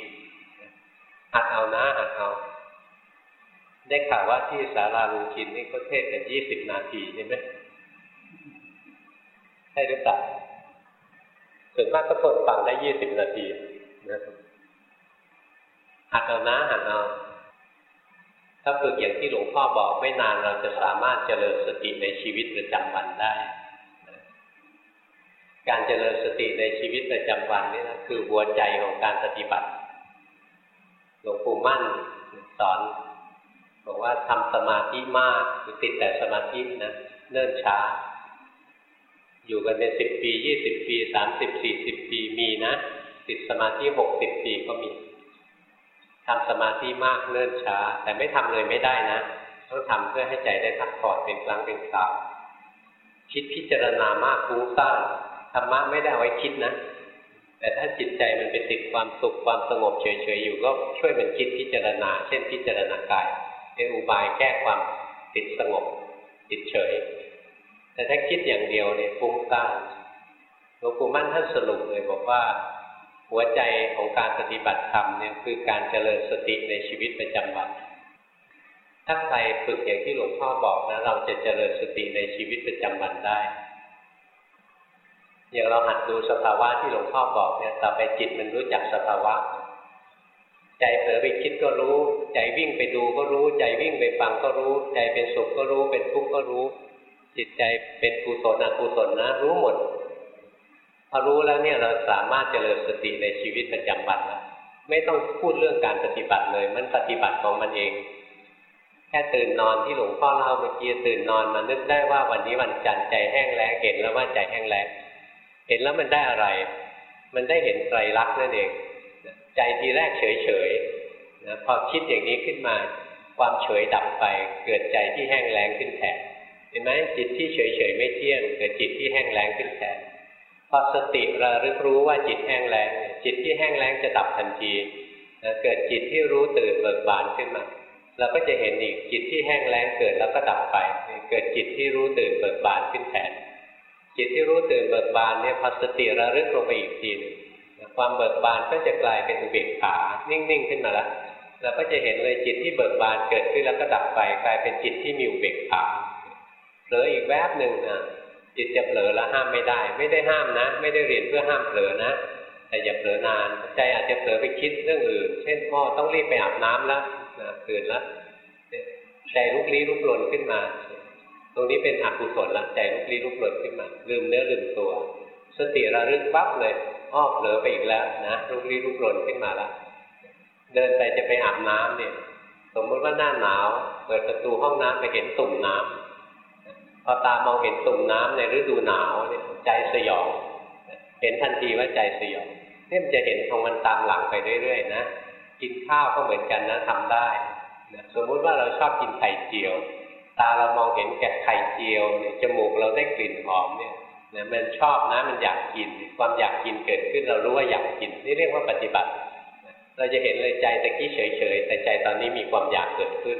หัดเอานะหัดเอาได้ข่าวว่าที่สาราลุงชินนี่ก็เทศกันยี่สิบนาทีใช่ไหมใช่หรือเปล่าส่วนมากก็ทนฟังได้ยี่สิบนาทีนะหัดเอานะหัดเอา ถ้าฝึกอย่างที่หลวงพ่อบอกไม่นานเราจะสามารถเจริญสติในชีวิตประจำวันได้ การเจริญสติในชีวิตประจำวันนี่นะคือหัวใจของการปฏิบัติ หลวงปู่มั่นสอนบอกว่าทำสมาธิมากคือติดแต่สมาธินะเนิ่นช้า อยู่กันเป็นสิบปียี่สิบปีสามสิบสี่สิบปีมีนะ ติดสมาธิหกสิบปีก็มี ทำสมาธิมากเนิ่นช้า แต่ไม่ทำเลยไม่ได้นะต้องทำเพื่อให้ใจได้พักผ่อนเป็นครั้งเป็นคราวคิดพิจารณามากฟุ้งซ่านธรรมะไม่ได้เอาไว้คิดนะ แต่ถ้าจิตใจมันไปติดความสุขความสงบเฉยๆอยู่ ก็ช่วยมันคิดพิจารณา เช่นพิจารณากายเป็นอุบายแก้ความติดสงบ ติดเฉย แต่ถ้าคิดอย่างเดียวเนี่ยฟุ้งซ่านหลวงปู่มั่นท่านสรุปเลยบอกว่า หัวใจของการปฏิบัติธรรมเนี่ยคือการเจริญสติในชีวิตประจำวันถ้าใครฝึกอย่างที่หลวงพ่อบอกนะเราจะเจริญสติในชีวิตประจำวันได้ อย่างเราหัดดูสภาวะที่หลวงพ่อบอกเนี่ยต่อไปจิตมันรู้จักสภาวะ ใจเผลอไปคิดก็รู้ ใจวิ่งไปดูก็รู้ ใจวิ่งไปฟังก็รู้ ใจเป็นสุขก็รู้ เป็นทุกข์ก็รู้ จิตใจเป็นกุศลอกุศลนะ รู้หมด พอรู้แล้วเนี่ยเราสามารถเจริญสติในชีวิตประจำวันแล้วไม่ต้องพูดเรื่องการปฏิบัติเลย มันปฏิบัติของมันเอง แค่ตื่นนอนที่หลวงพ่อเล่าเมื่อกี้ตื่นนอนมานึกได้ว่าวันนี้วันจันทร์ใจแห้งแล้งเห็นแล้วว่าใจแห้งแล้งเห็นแล้วมันได้อะไร มันได้เห็นไตรลักษณ์นั่นเอง ใจทีแรกเฉยเฉยนะพอคิดอย่างนี้ขึ้นมา ความเฉยดับไป เกิดใจที่แห้งแล้งขึ้นแทนเห็นไหมจิตที่เฉยเฉยไม่เที่ยงเกิดจิตที่แห้งแล้งขึ้นแทน พอสติระลึกรู้ว่าจิตแห้งแล้งจิตที่แห้งแล้งจะดับทันทีเกิดจิตที่รู้ตื่นเบิกบานขึ้นมาเราก็จะเห็นอีกจิตที่แห้งแล้งเกิดแล้วก็ดับไป เกิดจิตที่รู้ตื่นเบิกบานขึ้นแทนจิตที่รู้ตื่นเบิกบานเนี่ยพอสติระลึกลงไปอีกทีนึงความเบิกบานก็จะกลายเป็นอุเบกขานิ่งๆขึ้นมาแล้วเราก็จะเห็นเลยจิตที่เบิกบานเกิดขึ้นแล้วก็ดับไป กลายเป็นจิตที่มีอุเบกขาเหลืออีกแวบหนึ่งนะ จิตจะเผลอแล้วห้ามไม่ได้ ไม่ได้ห้ามนะ ไม่ได้เรียนเพื่อห้ามเผลอนะ แต่อย่าเผลอนาน ใจอาจจะเผลอไปคิดเรื่องอื่น เช่นพ่อต้องรีบไปอาบน้ำแล้วนะตื่นแล้วใจลุกลี้ลุกลนขึ้นมา ตรงนี้เป็นอกุศลละใจลุกลี้ลุกลนขึ้นมา ลืมเนื้อลืมตัว สติระลึกปั๊บเลยอ้อเผลอไปอีกแล้วนะลุกลี้ลุกลนขึ้นมาแล้วเดินไปจะไปอาบน้ำเนี่ย สมมติว่าหน้าหนาว เปิดประตูห้องน้ำไปเห็นตุ่มน้ำ พอตามองเห็นตุ่มน้ำในฤดูหนาวเนี่ยใจสยอง เห็นทันทีว่าใจสยองเนี่ยมันจะเห็นของมันตามหลังไปเรื่อยๆนะกินข้าวก็เหมือนกันนะทำได้นะสมมุติว่าเราชอบกินไข่เจียว ตาเรามองเห็นแก่ไข่เจียวเนี่ยจมูกเราได้กลิ่นหอมเนี่ยนะมันชอบนะมันอยากกิน ความอยากกินเกิดขึ้นเรารู้ว่าอยากกิน นี่เรียกว่าปฏิบัติ เราจะเห็นเลยใจตะกี้เฉยๆแต่ใจตอนนี้มีความอยากเกิดขึ้น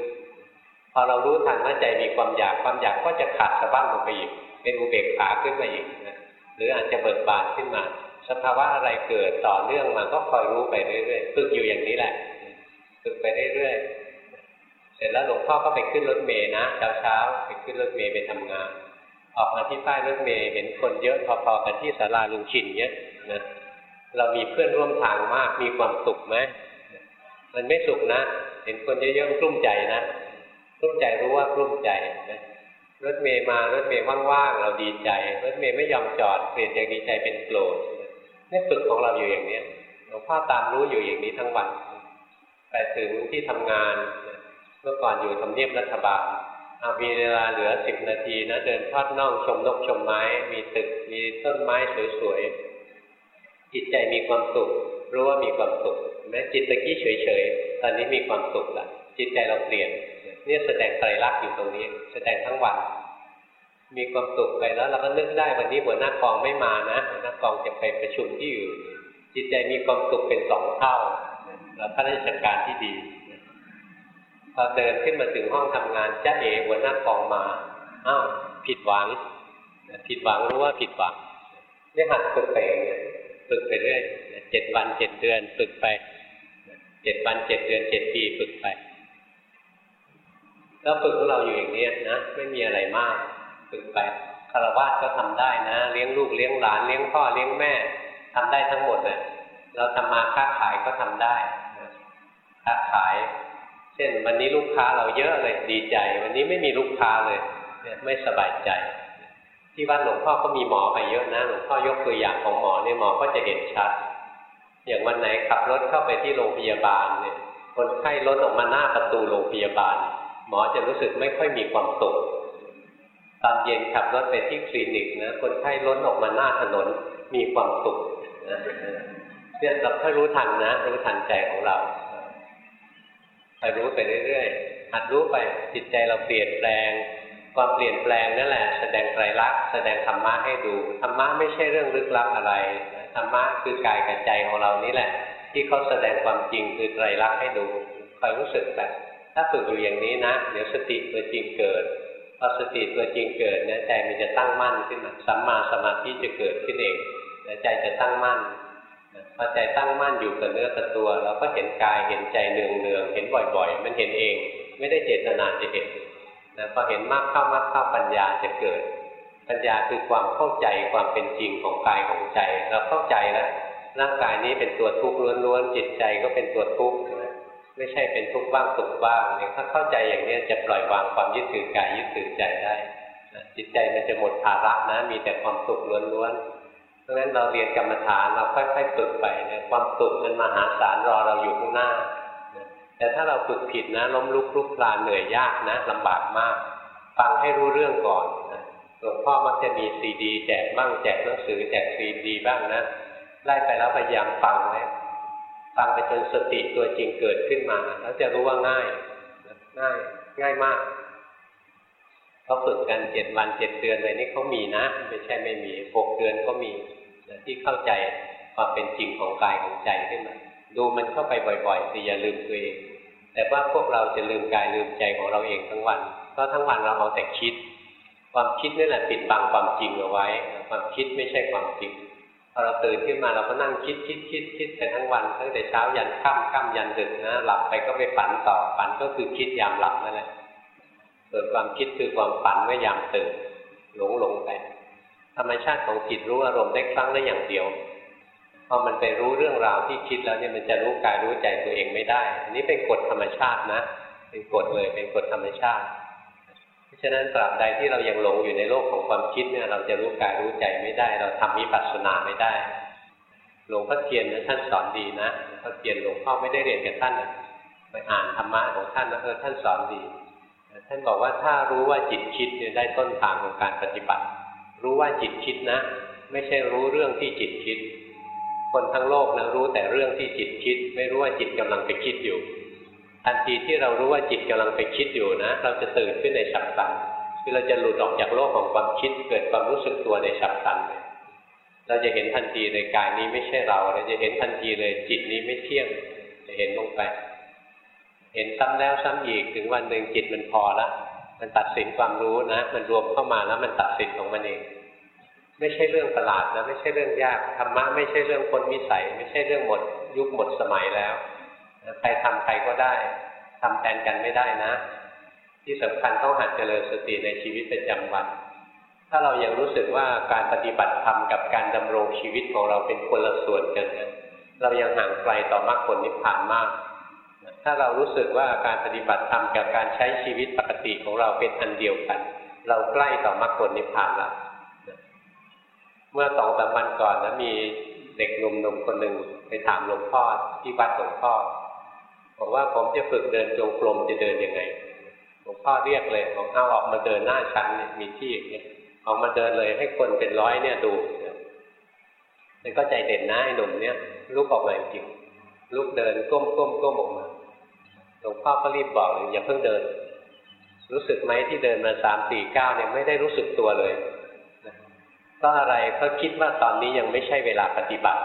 อเรารู้ทันว่าใจมีความอยากความอยากก็จะขาดสะบั้นลงไปอีก เป็นอุเบกขาขึ้นมาอีกนะหรืออาจจะเบิกบานขึ้นมา สภาวะอะไรเกิดต่อเนื่องมาก็คอยรู้ไปเรื่อยๆฝึกอยู่อย่างนี้แหละฝึกไปเรื่อยๆเสร็จแล้วหลวงพ่อก็ไปขึ้นรถเมย์นะเช้าๆไปขึ้นรถเมย์ไปทำงาน ออกมาที่ป้ายรถเมย์เห็นคนเยอะพอๆกันที่ศาลาลุงชินเนี้ยนะเรามีเพื่อนร่วมทางมากมีความสุขไหมมันไม่สุขนะ เห็นคนเยอะๆกลุ้มใจนะ กลุ้มใจรู้ว่ากลุ้มใจนะรถเมย์มารถเมย์ว่างๆเราดีใจรถเมย์ไม่ยอมจอดเปลี่ยนจากดีใจเป็นโกรธนี่ฝึกของเราอยู่อย่างเนี้ยหลวงพ่อตามรู้อยู่อย่างนี้ทั้งวันไปถึงที่ทำงานเมื่อก่อนอยู่ทำเนียบรัฐบาลเอามีเวลาเหลือสิบนาทีนะเดินทอดน่องชมนกชมไม้ มีตึกมีต้นไม้สวยๆจิตใจมีความสุขรู้ว่ามีความสุขแม้จิตตะกี้เฉยๆตอนนี้มีความสุขละจิตใจเราเปลี่ยน เนี่ยแสดงไตรลักษณ์อยู่ตรงนี้ แสดงทั้งวัน มีความสุขไปแล้วเราก็นึกได้วันนี้หัวหน้ากองไม่มานะหัวหน้ากองจะไปประชุมที่อยู่ จิตใจมีความสุขเป็นสองเท่าเราข้าราชการที่ดีพอเดินขึ้นมาถึงห้องทำงานจ้าเอ๋หัวหน้ากองมาอ้าวผิดหวังผิดหวังรู้ว่าผิดหวังนี่หัดฝึกไปเงี้ยฝึกไปเรื่อยเจ็ดวันเจ็ดเดือนฝึกไปเจ็ดวันเจ็ดเดือนเจ็ดปีฝึกไป ก็ฝึกของเราอยู่อย่างนี้นะ ไม่มีอะไรมาก ฝึกไปคารวะก็ทำได้นะ เลี้ยงลูกเลี้ยงหลานเลี้ยงพ่อเลี้ยงแม่ทำได้ทั้งหมดเลยเราทำมาค้าขายก็ทำได้ค้าขาย เช่น วันนี้ลูกค้าเราเยอะเลยดีใจ วันนี้ไม่มีลูกค้าเลยไม่สบายใจ ที่วัดหลวงพ่อก็มีหมอไปเยอะนะหลวงพ่อยกตัวอย่างของหมอเนี่ยหมอก็จะเห็นชัด อย่างวันไหนขับรถเข้าไปที่โรงพยาบาลเนี่ยคนไข้ล้นออกมาหน้าประตูโรงพยาบาล หมอจะรู้สึกไม่ค่อยมีความสุขตอนเย็นขับรถไปที่คลินิกนะคนไข้ล้นออกมาหน้าถนนมีความสุขเนี่ยเราถ้ารู้ทันนะ รู้ทันใจของเราไปรู้ไปเรื่อยๆหัดรู้ไปจิตใจเราเปลี่ยนแปลง ความเปลี่ยนแปลงนั่นแหละ แสดงไตรลักษณ์แสดงธรรมะให้ดูธรรมะไม่ใช่เรื่องลึกลับอะไรธรรมะคือกายกับใจของเรานี่แหละ ที่เขาแสดงความจริงคือไตรลักษณ์ให้ดูคอยรู้สึกแบบ ถ้าฝึกอยู่อย่างนี้นะ เดี๋ยวสติตัวจริงเกิดพอสติตัวจริงเกิดเนี่ยใจมันจะตั้งมั่นขึ้นมาสัมมาสมาธิจะเกิดขึ้นเองใจจะตั้งมั่นพอใจตั้งมั่นอยู่กับเนื้อกับตัว เราก็เห็นกายเห็นใจเนืองเนืองเห็นบ่อยๆ มันเห็นเอง ไม่ได้เจตนาจะเห็นนะพอเห็นมากเข้ามากเข้าปัญญาจะเกิด ปัญญาคือความเข้าใจความเป็นจริงของกายของใจ เราเข้าใจแล้วร่างกายนี้เป็นตัวทุกข์ล้วนๆจิตใจก็เป็นตัวทุกข์ ไม่ใช่เป็นทุกข์บ้างสุขบ้างเนี่ยถ้าเข้าใจอย่างนี้จะปล่อยวางความยึดถือกายยึดถือใจได้จิตใจมันจะหมดภาระนะ มีแต่ความสุขล้วนๆเพราะฉะนั้นเราเรียนกรรมฐานเราค่อยๆฝึกไปเนี่ยความสุขมันมหาศาลรอเราอยู่ข้างหน้า แต่ถ้าเราฝึกผิดนะล้มลุกลุกคลานเหนื่อยยากนะลำบากมาก ฟังให้รู้เรื่องก่อนหลวงพ่อมักจะมีซีดี แจกบ้างแจกหนังสือแจกซีดีบ้างนะไล่ไปแล้วพยายามฟังนะ ฟังไปจนสติตัวจริงเกิดขึ้นมา แล้วจะรู้ว่าง่าย ง่าย ง่ายมากเขาฝึกกันเจ็ดวันเจ็ดเดือนอะไรนี่เขามีนะ ไม่ใช่ไม่มีหกเดือนก็มีที่เข้าใจความเป็นจริงของกายของใจขึ้นมาดูมันเข้าไปบ่อยๆสิอย่าลืมตัวเองแต่ว่าพวกเราจะลืมกายลืมใจของเราเองทั้งวันเพราะทั้งวันเราเอาแต่คิด ความคิดนี่แหละปิดบังความจริงเอาไว้ ความคิดไม่ใช่ความจริง อเราตื่นขึ้นมาเราก็นั่งคิดคิดคิดคิดไปทั้งวันตั้งแต่เช้ายันค่ำค่ำยันดึกนะหลับไปก็ไปฝันต่อฝันก็คือคิดยามหลับนั่นแหละส่วนความคิดคือความฝันเมื่อยามตื่นหลงหลงไปธรรมชาติของจิตรู้อารมณ์ได้ครั้งละอย่างเดียวพอมันไปรู้เรื่องราวที่คิดแล้วเนี่ยมันจะรู้กายรู้ใจตัวเองไม่ได้ อันนี้เป็นกฎธรรมชาตินะ เป็นกฎเลยเป็นกฎธรรมชาติ พราะฉะนั้นตราบใดที่เรายังหลงอยู่ในโลกของความคิดเนี่ยเราจะรู้กายรู้ใจไม่ได้ เราทำวิปัสสนาไม่ได้ หลวงพ่อเทียนนะท่านสอนดีนะหลวงพ่อเทียนหลวงพ่อไม่ได้เรียนกับท่านนะไปอ่านธรรมะของท่านนะเออท่านสอนดี ท่านบอกว่าถ้ารู้ว่าจิตคิดเนี่ยได้ต้นทางของการปฏิบัติ รู้ว่าจิตคิดนะ ไม่ใช่รู้เรื่องที่จิตคิด คนทั้งโลกนะรู้แต่เรื่องที่จิตคิด ไม่รู้ว่าจิตกำลังไปคิดอยู่ ทันทีที่เรารู้ว่าจิตกำลังไปคิดอยู่นะ เราจะตื่นขึ้นในฉับพลันคือเราจะหลุดออกจากโลกของความคิด เกิดความรู้สึกตัวในฉับพลันเลยเราจะเห็นทันทีเลยกายนี้ไม่ใช่เรา เราจะเห็นทันทีเลยจิตนี้ไม่เที่ยง จะเห็นลงไป เห็นซ้ำแล้วซ้ำอีกถึงวันหนึ่งจิตมันพอแล้วมันตัดสินความรู้นะ มันรวมเข้ามาแล้วมันตัดสินของมันเอง ไม่ใช่เรื่องประหลาดนะไม่ใช่เรื่องยากธรรมะไม่ใช่เรื่องคนมิสัย ไม่ใช่เรื่องหมดยุคหมดสมัยแล้ว ใครทำใครก็ได้ทำแทนกันไม่ได้นะ ที่สำคัญต้องหัดเจริญสติในชีวิตประจำวัน ถ้าเรายังรู้สึกว่าการปฏิบัติธรรมกับการดำรงชีวิตของเราเป็นคนละส่วนกันนเรายังห่างไกลต่อมรรคผลนิพพานมาก ถ้าเรารู้สึกว่าการปฏิบัติธรรมกับการใช้ชีวิตปกติของเราเป็นอันเดียวกัน เราใกล้ต่อมรรคผลนิพพานแล้วเมื่อสองสามวันก่อนนะมีเด็กหนุ่มๆคนหนึ่งไปถามหลวงพ่อที่วัดหลวงพ่อ บอกว่าผมจะฝึกเดินจงกรมจะเดินยังไงหลวงพ่อเรียกเลยบอกเอาออกมาเดินหน้าชั้นเนี่ยมีที่อย่างนี้ออกมาเดินเลยให้คนเป็นร้อยเนี่ยดูแล้วก็ใจเด่นนะไอ้หนุ่มเนี่ยลุกออกมาจริงลุกเดินก้มก้มก้มออกมาหลวงพ่อก็รีบบอกเลยอย่าเพิ่งเดิน รู้สึกไหมที่เดินมาสามสี่เก้าเนี่ยไม่ได้รู้สึกตัวเลยก็อะไรเพราคิดว่าตอนนี้ยังไม่ใช่เวลาปฏิบัติ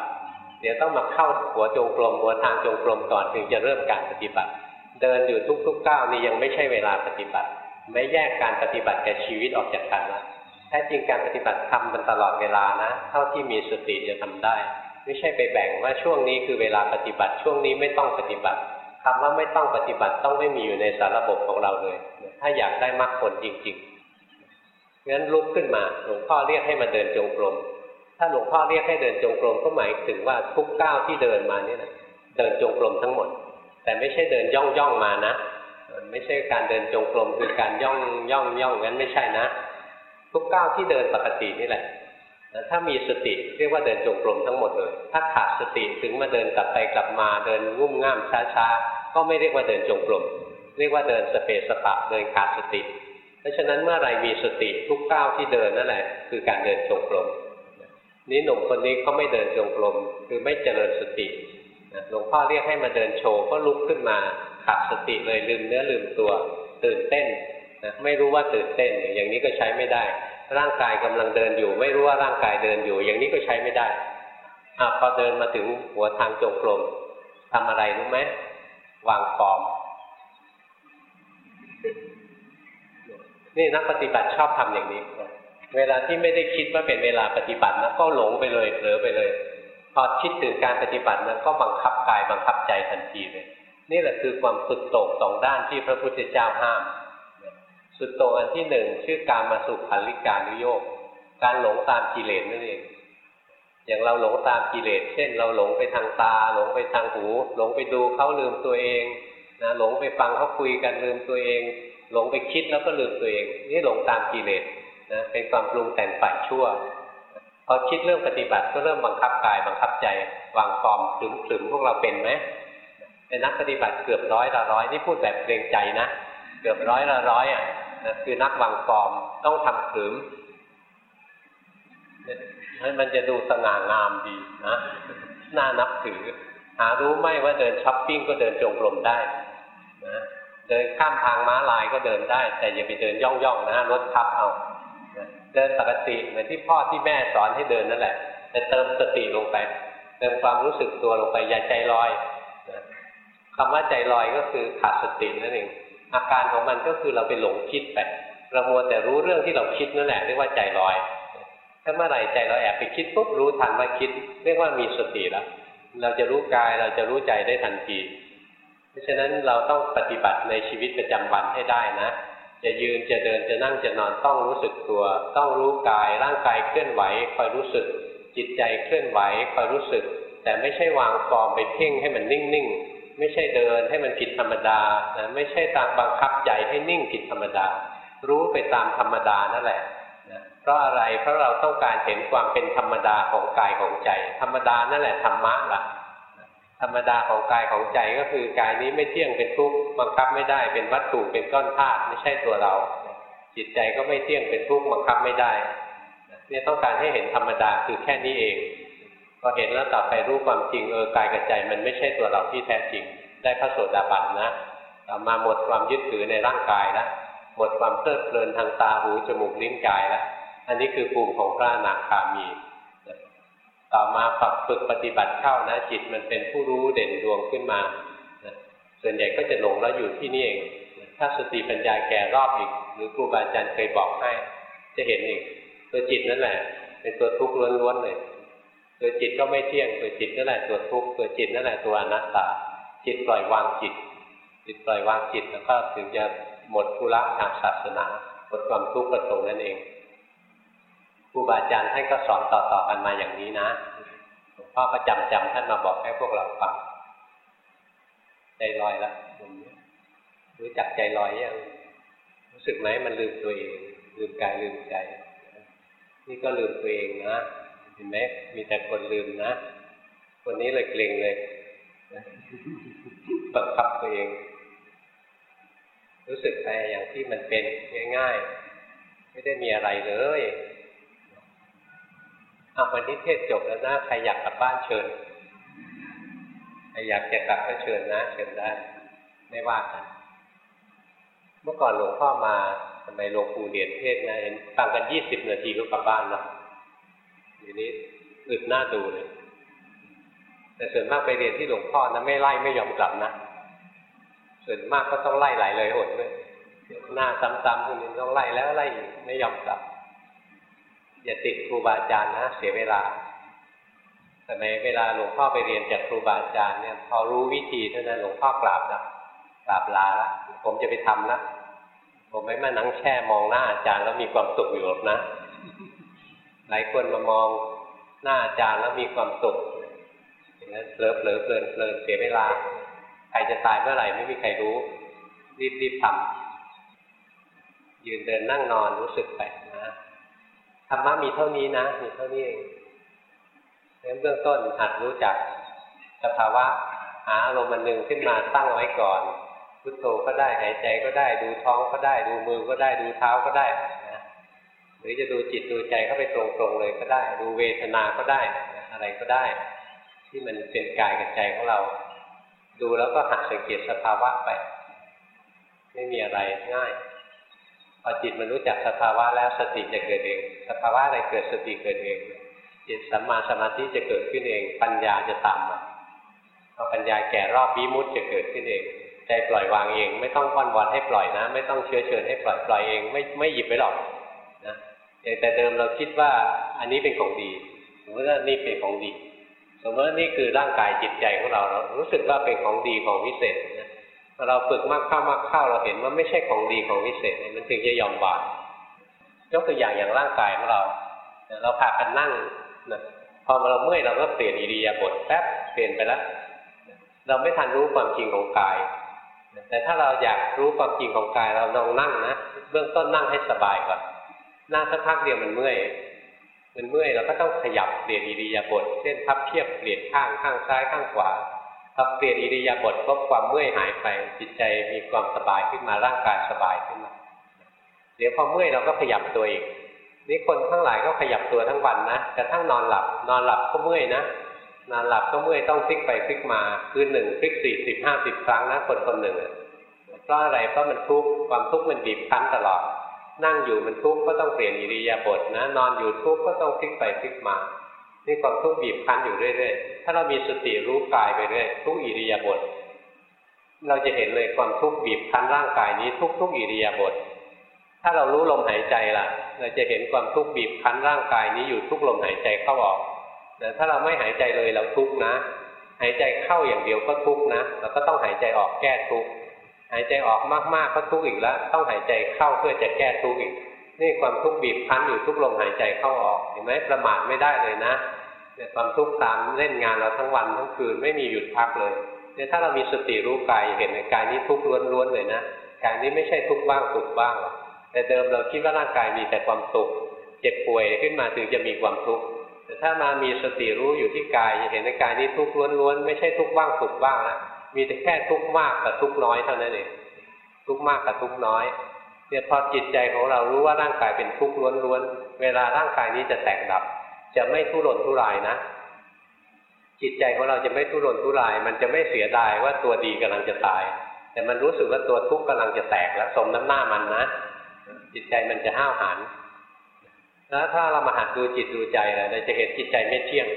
เดี๋ยวต้องมาเข้าหัวจงกรมหัวทางจงกรมก่อนถึงจะเริ่มการปฏิบัติ เดินอยู่ทุกๆก้าวนี่ยังไม่ใช่เวลาปฏิบัติ ไม่แยกการปฏิบัติกับชีวิตออกจากกันนะแท้จริงการปฏิบัติทำมันตลอดเวลานะ เท่าที่มีสติจะทำได้ ไม่ใช่ไปแบ่งว่าช่วงนี้คือเวลาปฏิบัติ ช่วงนี้ไม่ต้องปฏิบัติคำว่าไม่ต้องปฏิบัติต้องไม่มีอยู่ในสารระบบของเราเลย ถ้าอยากได้มรรคผลจริงๆงั้นลุกขึ้นมาหลวงพ่อเรียกให้มาเดินจงกรม ถ้าหลวงพ่อเรียกให้เดินจงกรมก็หมายถึงว่าทุกก้าวที่เดินมาเนี่ยนะเดินจงกรมทั้งหมด แต่ไม่ใช่เดินย่องย่องมานะไม่ใช่การเดินจงกรมคือการย่องย่องย่องงั้นไม่ใช่นะ ทุกก้าวที่เดินปกตินี่แหละถ้ามีสติเรียกว่าเดินจงกรมทั้งหมดเลย ถ้าขาดสติถึงมาเดินกลับไปกลับมาเดินงุ่มง่ามช้าๆก็ไม่เรียกว่าเดินจงกรมเรียกว่าเดินสเปสปะเดินขาดสติ เพราะฉะนั้นเมื่อไรมีสติทุกก้าวที่เดินนั่นแหละ คือการเดินจงกรม นี่หนุ่มคนนี้เขาไม่เดินจงกรมคือไม่เจริญสติหลวงพ่อเรียกให้มาเดินโชว์ก็ลุกขึ้นมาขาดสติเลยลืมเนื้อลืมตัว ตื่นเต้นนะไม่รู้ว่าตื่นเต้นอย่างนี้ก็ใช้ไม่ได้ ร่างกายกำลังเดินอยู่ ไม่รู้ว่าร่างกายเดินอยู่ อย่างนี้ก็ใช้ไม่ได้อพอเดินมาถึงหัวทางจงกรมทำอะไรรู้ไหมวางฟอมนี่นักปฏิบัติชอบทำอย่างนี้ เวลาที่ไม่ได้คิดว่าเป็นเวลาปฏิบัตินะก็หลงไปเลยเผลอไปเลย พอคิดถึงการปฏิบัตินั้นก็บังคับกายบังคับใจทันทีเลย นี่แหละคือความสุดโต่งสองด้านที่พระพุทธเจ้าห้าม สุดโต่งอันที่หนึ่งชื่อการมาสุขันลิกานุโยกการหลงตามกิเลสนั่นเองอย่างเราหลงตามกิเลส เช่น เราหลงไปทางตา หลงไปทางหู หลงไปดูเขาลืมตัวเองนะหลงไปฟังเขาคุยกันลืมตัวเอง หลงไปคิดแล้วก็ลืมตัวเอง นี่หลงตามกิเลส นะเป็นความปรุงแต่งฝ่ายชั่วพอคิดเรื่องปฏิบัติก็เริ่มบังคับกายบังคับใจวางฟอร์มถึงถึงพวกเราเป็นไหมเป็นนักปฏิบัติเกือบร้อยละร้อยนี่พูดแบบเกรงใจนะเกือบร้อยละร้อยอะนะคือนักวางฟอร์มต้องทำขืมให้มันจะดูสง่างามดีนะน่านับถือ หารู้ไหมว่าเดินช้อปปิ้งก็เดินจงกรมได้นะเดินข้ามทางม้าลายก็เดินได้ แต่อย่าไปเดินย่องๆนะรถทับเอา เดินปกติเหมือนที่พ่อที่แม่สอนให้เดินนั่นแหละ แต่เติมสติลงไป เติมความรู้สึกตัวลงไปอย่าใจลอยคำว่าใจลอยก็คือขาดสตินั่นเองอาการของมันก็คือเราไปหลงคิดไปเรามัวแต่รู้เรื่องที่เราคิดนั่นแหละเรียกว่าใจลอย ถ้าเมื่อไหร่ใจเราแอบไปคิดปุ๊บรู้ทันว่าคิด เรียกว่ามีสติแล้วเราจะรู้กายเราจะรู้ใจได้ทันที เพราะฉะนั้นเราต้องปฏิบัติในชีวิตประจำวันให้ได้นะ จะยืนจะเดินจะนั่งจะนอนต้องรู้สึกตัว ต้องรู้กาย ร่างกายเคลื่อนไหวคอยรู้สึก จิตใจเคลื่อนไหวคอยรู้สึก แต่ไม่ใช่วางฟอร์มไปเพ่งให้มันนิ่งไม่ใช่เดินให้มันผิดธรรมดานะไม่ใช่ตามบังคับใจให้นิ่งผิดธรรมดา รู้ไปตามธรรมดานั่นแหละนะเพราะอะไรเพราะเราต้องการเห็นความเป็นธรรมดาของกายของใจ ธรรมดานั่นแหละธรรมะละ่ะ ธรรมดาของกายของใจก็คือกายนี้ไม่เที่ยงเป็นทุกข์บังคับไม่ได้เป็นวัตถุเป็นก้อนธาตุไม่ใช่ตัวเรา จิตใจก็ไม่เที่ยงเป็นทุกข์บังคับไม่ได้เนี่ยต้องการให้เห็นธรรมดาคือแค่นี้เองพอเห็นแล้วต่อไปรู้ความจริงเออกายกับใจมันไม่ใช่ตัวเราที่แท้จริง ได้พระโสดาบันนะต่อมาหมดความยึดถือในร่างกายแล้วหมดความเพลิดเพลินทางตาหูจมูกลิ้นกายแล้วอันนี้คือภูมิของพระอนาคามี ต่อมาฝักฝึกปฏิบัติเข้านะจิตมันเป็นผู้รู้เด่นดวงขึ้นมาส่วนใหญ่ก็จะหลงแล้วอยู่ที่นี่เอง ถ้าสติปัญญาแก่รอบอีก หรือครูบาอาจารย์เคยบอกให้ จะเห็นอีก ตัวจิตนั่นแหละ เป็นตัวทุกข์ล้วนๆเลย ตัวจิตก็ไม่เที่ยง ตัวจิตนั่นแหละตัวทุกข์ ตัวจิตนั่นแหละตัวอนัตตา จิตปล่อยวางจิต จิตปล่อยวางจิตแล้วก็ถึงจะหมดภูระทางศาสนาหมดความทุกข์ประสงนั่นเอง ครูบาอาจารย์ท่านก็สอนต่อๆกันมาอย่างนี้นะหลวงพ่อก็จำจำท่านมาบอกให้พวกเราฟังใจลอยละรู้จักใจลอยยังรู้สึกไหมมันลืมตัวเอง ลืมกายลืมใจ นี่ก็ลืมตัวเองนะเห็นไหมมีแต่คนลืมนะคนนี้เลยเกรงเลยบังคับตัวเอง รู้สึกไปอย่างที่มันเป็นง่ายๆ ไม่ได้มีอะไรเลย เอาวันนี้เทศจบแล้วนะใครอยากกลับบ้านเชิญใครอยากจะกลับก็เชิญนะ เชิญได้ ไม่ว่ากันเมื่อก่อนหลวงพ่อมาทำไมหลวงปู่เรียนเทศนะเห็นฟังกันยี่สิบนาทีก็กลับบ้านแล้วทีนี้อึดหน้าดูเลย แต่ส่วนมากไปเรียนที่หลวงพ่อนะไม่ไล่ไม่ยอมกลับนะส่วนมากก็ต้องไล่หลายเลยหนด้วยหน้าซ้ำๆคนนี้ต้องไล่แล้วไล่ไม่ยอมกลับ อย่าติดครูบาอาจารย์นะเสียเวลาแต่ในเวลาหลวงพ่อไปเรียนจากครูบาอาจารย์เนี่ยพอรู้วิธีเท่านั้นหลวงพ่อกราบนะกราบลาละผมจะไปทำละผมไม่มานั่งแช่มองหน้าอาจารย์แล้วมีความสุขอยู่หรอกนะ หลายคนมามองหน้าอาจารย์แล้วมีความสุขอย่างนั้นเผลอเผลอเพลินเพลินเสียเวลา ใครจะตายเมื่อไหร่ไม่มีใครรู้ รีบรีบทำยืนเดินนั่งนอนรู้สึกไป รรมะมีเท่านี้นะ มีเท่านี้เองเริ่มเบื้องต้นหัดรู้จักสภาวะหาอารมณ์มันหนึ่งขึ้นมาตั้งไว้ก่อน พุทโธก็ได้หายใจก็ได้ดูท้องก็ได้ดูมือก็ได้ดูเท้าก็ได้นะหรือจะดูจิตดูใจเข้าไปตรงๆเลยก็ได้ ดูเวทนาก็ได้อะไรก็ได้ ที่มันเป็นกายกับใจของเรา ดูแล้วก็หัดสังเกตสภาวะไป ไม่มีอะไรง่าย พอจิตมันรู้จักสภาวะแล้วสติจะเกิดเอง สภาวะอะไรเกิดสติเกิดเอง จิตสัมมาสมาธิจะเกิดขึ้นเอง ปัญญาจะตามมาพอปัญญาแก่รอบวิมุตจะเกิดขึ้นเอง ใจปล่อยวางเอง ไม่ต้องว้อนวอนให้ปล่อยนะ ไม่ต้องเชื้อเชิญให้ปล่อยปล่อยเอง ไม่ไม่หยิบไปหรอกนะแต่เดิมเราคิดว่าอันนี้เป็นของดีสมมติว่านี่เป็นของดีสมมติว่านี่คือร่างกายจิตใจของเราเรารู้สึกว่าเป็นของดีของวิเศษนะ เราฝึกมากเข้ามากเข้าเราเห็นว่าไม่ใช่ของดีของวิเศษมันถึงจะยอมวางยกตัวอย่างอย่างร่างกายของเรา เราพากันนั่งนะพอเราเมื่อยเราก็เปลี่ยนอิริยาบถแป๊บเปลี่ยนไปแล้วเราไม่ทันรู้ความจริงของกาย แต่ถ้าเราอยากรู้ความจริงของกาย เราลองนั่งนะเบื้องต้นนั่งให้สบายก่อนนั่งสักพักเดียวมันเมื่อยมันเมื่อยเราก็ต้องขยับเปลี่ยนอิริยาบถเช่นพับเพียบเปลี่ยนข้างข้างซ้ายข้างขวา พอเปลี่ยนอิริยาบถก็ความเมื่อยหายไป จิตใจมีความสบายขึ้นมาร่างกายสบายขึ้นมาเดี๋ยวพอเมื่อยเราก็ขยับตัวอีกนี่คนทั้งหลายก็ขยับตัวทั้งวันนะกระทั่งนอนหลับ นอนหลับก็เมื่อยนะนอนหลับก็เมื่อยต้องพลิกไปพลิกมาคือหนึ่งพลิกสี่สิบห้าสิบครั้งนะคนคนหนึ่งเพราะอะไรเพราะมันทุกข์ความทุกข์มันบีบคั้นตลอด นั่งอยู่มันทุกข์ก็ต้องเปลี่ยนอิริยาบถนะ นอนอยู่ทุกข์ก็ต้องพลิกไปพลิกมา นี่ความทุกข์บีบคั้นอยู่เรื่อยๆ ถ้าเรามีสติรู้กายไปเรื่อยทุกอิริยาบถเราจะเห็นเลยความทุกข์บีบคั้นร่างกายนี้ทุกทุกอิริยาบถถ้าเรารู้ลมหายใจล่ะ เราจะเห็นความทุกข์บีบคั้นร่างกายนี้อยู่ทุกลมหายใจเข้าออกแต่ถ้าเราไม่หายใจเลยเราทุกข์นะ หายใจเข้าอย่างเดียวก็ทุกข์นะเราก็ต้องหายใจออกแก้ทุกข์หายใจออกมากๆก็ทุกข์อีกแล้ว ต้องหายใจเข้าเพื่อจะแก้ทุกข์อีก นี่ความทุกข์บีบคั้นอยู่ทุกลมหายใจเข้าออกเห็นไหมประมาทไม่ได้เลยนะเนี่ยความทุกข์ตามเล่นงานเราทั้งวันทั้งคืนไม่มีหยุดพักเลยเนี่ยถ้าเรามีสติรู้กายเห็นในกายนี้ทุกข์ล้วนๆเลยนะกายนี้ไม่ใช่ทุกข์บ้างสุขบ้างแต่เดิมเราคิดว่าร่างกายมีแต่ความสุขเจ็บป่วยขึ้นมาถึงจะมีความทุกข์แต่ถ้ามามีสติรู้อยู่ที่กายเห็นในกายนี้ทุกข์ล้วนๆไม่ใช่ทุกข์บ้างสุขบ้างนะมีแต่แค่ทุกข์มากกับทุกข์น้อยเท่านั้นเองทุกข์มากกับทุกข์น้อย เนี่ยพอจิตใจของเรารู้ว่าร่างกายเป็นทุกข์ล้วนๆเวลาร่างกายนี้จะแตกดับ จะไม่ทุรนทุรายนะ จิตใจของเราจะไม่ทุรนทุราย มันจะไม่เสียดายว่าตัวดีกำลังจะตาย แต่มันรู้สึกว่าตัวทุกข์กำลังจะแตกแล้วสมน้ำหน้ามันนะจิตใจมันจะห้าวหาญแล้วถ้าเรามาหัดดูจิตดูใจเราจะเห็นจิตใจไม่เที่ยง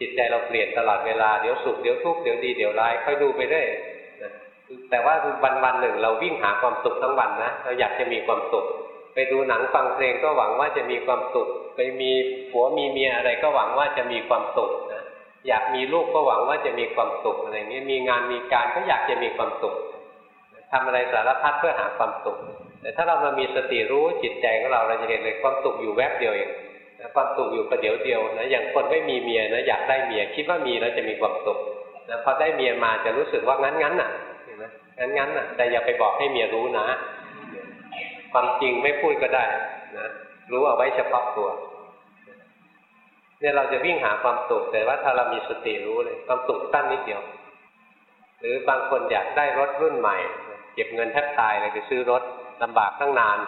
จิตใจเราเปลี่ยนตลอดเวลาเดี๋ยวสุขเดี๋ยวทุกข์เดี๋ยวดีเดี๋ยวร้ายค่อยดูไปเรื่อย แต่ว่าวันวันหนึ่งเราวิ่งหาความสุขทั้งวันนะเราอยากจะมีความสุข ไปดูหนังฟังเพลงก็หวังว่าจะมีความสุข ไปมีผัวมีเมียอะไรก็หวังว่าจะมีความสุขนะอยากมีลูกก็หวังว่าจะมีความสุขอะไรเงี้ยมีงานมีการก็อยากจะมีความสุขทำอะไรสารพัดเพื่อหาความสุข แต่ถ้าเรามามีสติรู้จิตใจของเราเราจะเห็นเลยความสุขอยู่แวบเดียวเองความสุขอยู่ประเดี๋ยวเดียวนะอย่างคนไม่มีเมียนะอยากได้เมียคิดว่ามีแล้วจะมีความสุขนะพอได้เมียมาจะรู้สึกว่างั้นงั้นน่ะ งั้นงั้นน่ะแต่อย่าไปบอกให้เมียรู้นะ ความจริงไม่พูดก็ได้นะรู้เอาไว้เฉพาะตัวเนี่ยเราจะวิ่งหาความสุขแต่ว่าถ้าเรามีสติรู้เลยความสุขสั้นนิดเดียว หรือบางคนอยากได้รถรุ่นใหม่ เก็บเงินแทบตายเลยไปซื้อรถลำบากตั้งนาน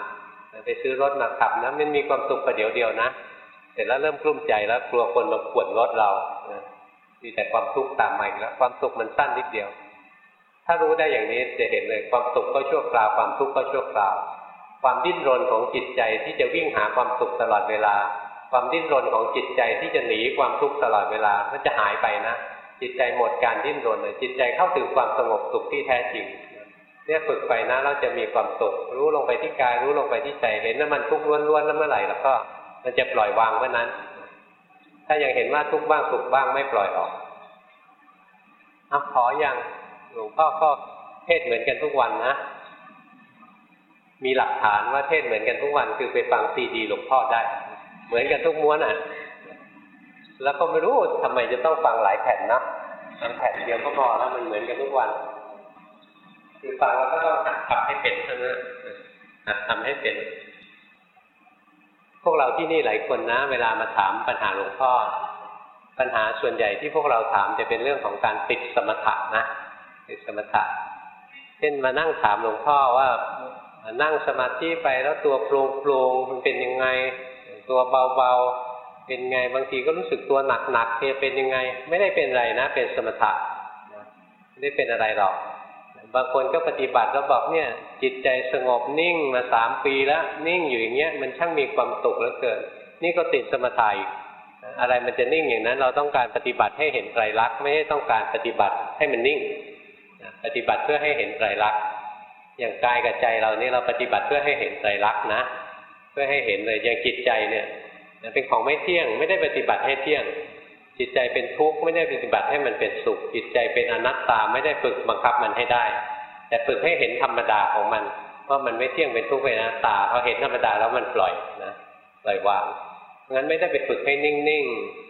ไปซื้อรถมาขับนะมันมีความสุขประเดี๋ยวเดียวนะเสร็จแล้วเริ่มกลุ้มใจแล้วกลัวคนมาขวนรถเรามีแต่ความทุกข์ตามมาอีกแล้วความสุขมันสั้นนิดเดียว ถ้ารู้ได้อย่างนี้จะเห็นเลยความสุขก็ชั่วคราวความทุกข์ก็ชั่วคราว ความดิ้นรนของจิตใจที่จะวิ่งหาความสุขตลอดเวลา ความดิ้นรนของจิตใจที่จะหนีความทุกข์ตลอดเวลามันจะหายไปนะจิตใจหมดการดิ้นรนเลยจิตใจเข้าถึงความสงบสุขที่แท้จริงเนี่ยฝึกไปนะเราจะมีความสุข รู้ลงไปที่กาย รู้ลงไปที่ใจเห็นว่ามันทุกข์ล้วนๆแล้วเมื่อไหร่แล้วก็มันจะปล่อยวางเมื่อนั้น ถ้ายังเห็นว่าทุกข์บ้างสุขบ้างไม่ปล่อยออกอขออย่าง หลวงพ่อก็เทศเหมือนกันทุกวันนะ มีหลักฐานว่าเทศเหมือนกันทุกวัน คือไปฟังซีดีหลวงพ่อได้ เหมือนกันทุกม้วนอะ แล้วก็ไม่รู้ทำไมจะต้องฟังหลายแผ่นนะฟังแผ่นเดียวก็พอแล้วมันเหมือนกันทุกวัน คือฟังแล้วก็ต้องหัดทำให้เป็นเท่านั้นหัดทำให้เป็น พวกเราที่นี่หลายคนนะ เวลามาถามปัญหาหลวงพ่อปัญหาส่วนใหญ่ที่พวกเราถามจะเป็นเรื่องของการติดสมถะนะ ติดสมถะเช่นมานั่งถามหลวงพ่อว่านั่งสมาธิไปแล้วตัวโปร่งโปร่งมันเป็นยังไง ตัวเบาๆเป็นไงบางทีก็รู้สึกตัวหนักๆเนี่ยเป็นยังไง ไม่ได้เป็นอะไรนะ เป็นสมถะไม่ได้เป็นอะไรหรอก บางคนก็ปฏิบัติแล้วบอกเนี่ย จิตใจสงบนิ่งมาสามปีแล้ว นิ่งอยู่อย่างเงี้ยมันช่างมีความสุขเหลือเกิน นี่ก็ติดสมถะอีกอะไรมันจะนิ่งอย่างนั้น เราต้องการปฏิบัติให้เห็นไตรลักษณ์ไม่ใช่ต้องการปฏิบัติให้มันนิ่ง ปฏิบัติเพื่อให้เห็นไตรลักษณ์อย่างกายกับใจเรานี่เราปฏิบัติเพื่อให้เห็นไตรลักษณ์นะ เพื่อให้เห็นเลยอย่างจิตใจเนี่ยเป็นของไม่เที่ยง ไม่ได้ปฏิบัติให้เที่ยง จิตใจเป็นทุกข์ไม่ได้ปฏิบัติให้มันเป็นสุข จิตใจเป็นอนัตตาไม่ได้ฝึกบังคับมันให้ได้ แต่ฝึกให้เห็นธรรมดาของมันว่ามันไม่เที่ยงเป็นทุกข์เป็นอนัตตาพอเห็นธรรมดาแล้วมันปล่อยนะปล่อยวางงั้นไม่ได้ไปฝึกให้นิ่งๆ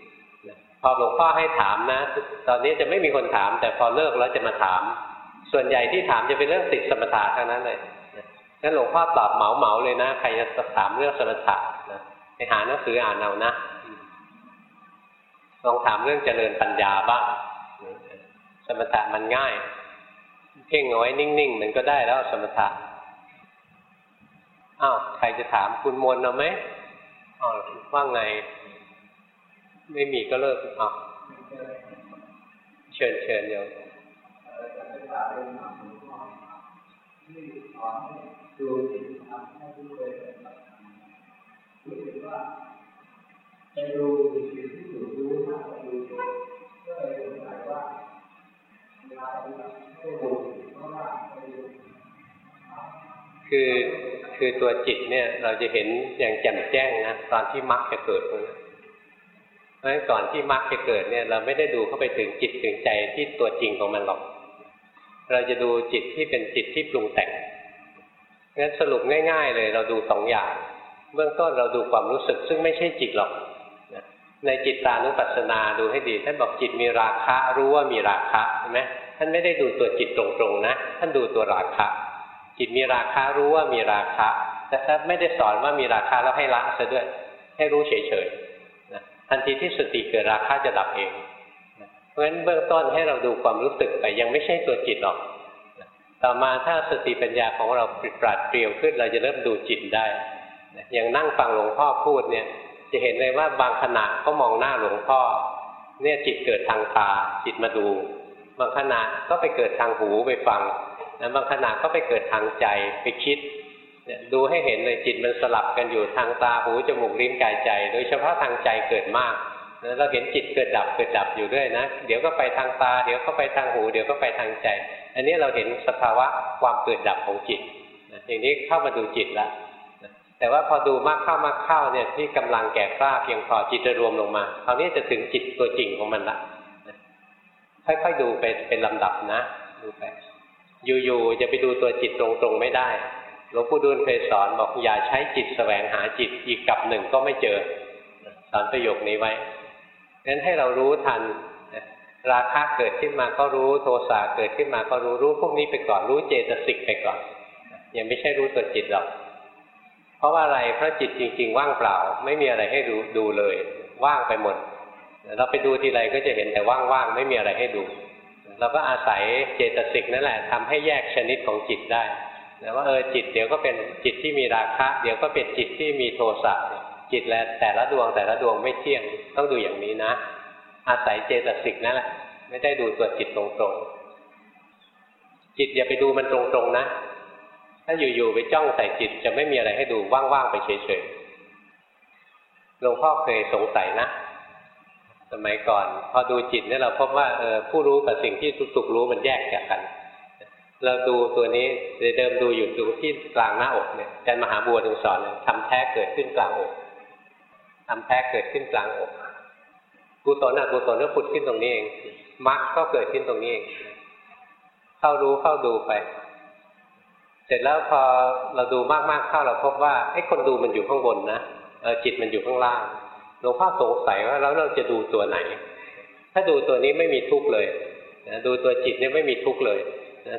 พอหลวงพ่อให้ถามนะ ตอนนี้จะไม่มีคนถาม แต่พอเลิกแล้วจะมาถาม ส่วนใหญ่ที่ถามจะเป็นเรื่องติดสมถะทั้งนั้นเลยงั้นหลวงพ่อตอบเหมาๆเลยนะ ใครจะถามเรื่องสมถะนะไปหาหนังสืออ่านเอานะลองถามเรื่องเจริญปัญญาบ้าง สมถะมันง่าย เพ่งเอาไว้นิ่งๆมันก็ได้แล้วสมถะอ้าวใครจะถามคุณมนเอาไหมอ๋อว่าไง ไม่มีก็เลิกอ๋อเชิญเชิญเดี๋ยวไปดูสิ่งที่ถูกรู้มากกว่าดูก็เลยสงสัยว่าเวลาปฏิบัติก็ดูเพราะว่าไม่ดูคือคือตัวจิตเนี่ยเราจะเห็นอย่างแจ่มแจ้งนะตอนที่มรรคจะเกิด เพราะฉะนั้นก่อนที่มรรคจะเกิดเนี่ย เราไม่ได้ดูเข้าไปถึงจิตถึงใจที่ตัวจริงของมันหรอก เราจะดูจิตที่เป็นจิตที่ปรุงแต่งงั้นสรุปง่าย ๆ เลย เราดูสองอย่าง เบื้องต้นเราดูความรู้สึก ซึ่งไม่ใช่จิตหรอกในจิตตานุปัสสนาดูให้ดี ท่านบอกจิตมีราคะรู้ว่ามีราคะใช่ไหมท่านไม่ได้ดูตัวจิตตรงๆนะ ท่านดูตัวราคะ จิตมีราคะรู้ว่ามีราคะแต่ท่านไม่ได้สอนว่ามีราคะแล้วให้ละซะด้วย ให้รู้เฉยๆ ทันทีที่สติเกิดราคะจะดับเอง เพราะฉะนั้นเบื้องต้นให้เราดูความรู้สึกไปยังไม่ใช่ตัวจิตหรอก ต่อมาถ้าสติปัญญาของเราปราดเปรียวขึ้น เราจะเริ่มดูจิตได้ อย่างนั่งฟังหลวงพ่อพูดเนี่ย จะเห็นเลยว่าบางขณะก็มองหน้าหลวงพ่อ เนี่ยจิตเกิดทางตาจิตมาดู บางขณะก็ไปเกิดทางหูไปฟังบางขณะก็ไปเกิดทางใจไปคิด ดูให้เห็นเลยจิตมันสลับกันอยู่ทางตาหูจมูกลิ้นกายใจ โดยเฉพาะทางใจเกิดมากเราเห็นจิตเกิดดับเกิดดับอยู่ด้วยนะ เดี๋ยวก็ไปทางตา เดี๋ยวก็ไปทางหู เดี๋ยวก็ไปทางใจ อันนี้เราเห็นสภาวะความเกิดดับของจิตอย่างนี้เข้ามาดูจิตแล้วแต่ว่าพอดูมากเข้ามากเข้าเนี่ยที่กำลังแก่กล้าเพียงพอจิตจะรวมลงมาคราวนี้จะถึงจิตตัวจริงของมันละค่อยๆดูไปเป็นลำดับนะ ดูไปอยู่ๆจะไปดูตัวจิตตรงๆไม่ได้ หลวงปู่ดูลเคยสอนบอกอย่าใช้จิตแสวงหาจิตอีกกับหนึ่งก็ไม่เจอสอนประโยคนี้ไว้งั้นให้เรารู้ทันราคะเกิดขึ้นมาก็รู้โทสะเกิดขึ้นมาก็รู้รู้พวกนี้ไปก่อนรู้เจตสิกไปก่อนยังไม่ใช่รู้ตัวจิตหรอกเพราะว่าอะไรเพราะจิตจริง ๆ ว่างเปล่า ไม่มีอะไรให้ดูดูเลย ว่างไปหมด เราไปดูทีไรก็จะเห็นแต่ว่างๆไม่มีอะไรให้ดู เราก็อาศัยเจตสิกนั่นแหละทำให้แยกชนิดของจิตได้ นะว่าเออจิตเดี๋ยวก็เป็นจิตที่มีราคะ เดี๋ยวก็เป็นจิตที่มีโทสะจิตและแต่ละดวงแต่ละดวงไม่เที่ยงต้องดูอย่างนี้นะ อาศัยเจตสิกนั่นแหละ ไม่ได้ดูตัวจิตตรงๆ จิตอย่าไปดูมันตรงๆนะ ถ้าอยู่ๆไปจ้องใส่จิตจะไม่มีอะไรให้ดูว่างๆไปเฉยๆหลวงพ่อเคยสงสัยนะสมัยก่อน พอดูจิตเนี่ยเราพบว่าเออผู้รู้กับสิ่งที่สุกรู้มันแยกจากกัน เราดูตัวนี้เดิมดูอยู่ตรงที่กลางหน้าอกเนี่ยอาจารย์มหาบัวถึงสอนทำแท้เกิดขึ้นกลางอกทำแท้เกิดขึ้นกลางอกกุศลอกุศลก็ผุดขึ้นตรงนี้เองมรรคก็เกิดขึ้นตรงนี้เองเข้ารู้เข้าดูไป เสร็จแล้วพอเราดูมากๆเข้าเราพบว่าไอ้คนดูมันอยู่ข้างบนนะเอจิตมันอยู่ข้างล่างหลวงพ่อสงสัยว่าแล้วเราจะดูตัวไหน ถ้าดูตัวนี้ไม่มีทุกข์เลยดูตัวจิตเนี่ยไม่มีทุกข์เลย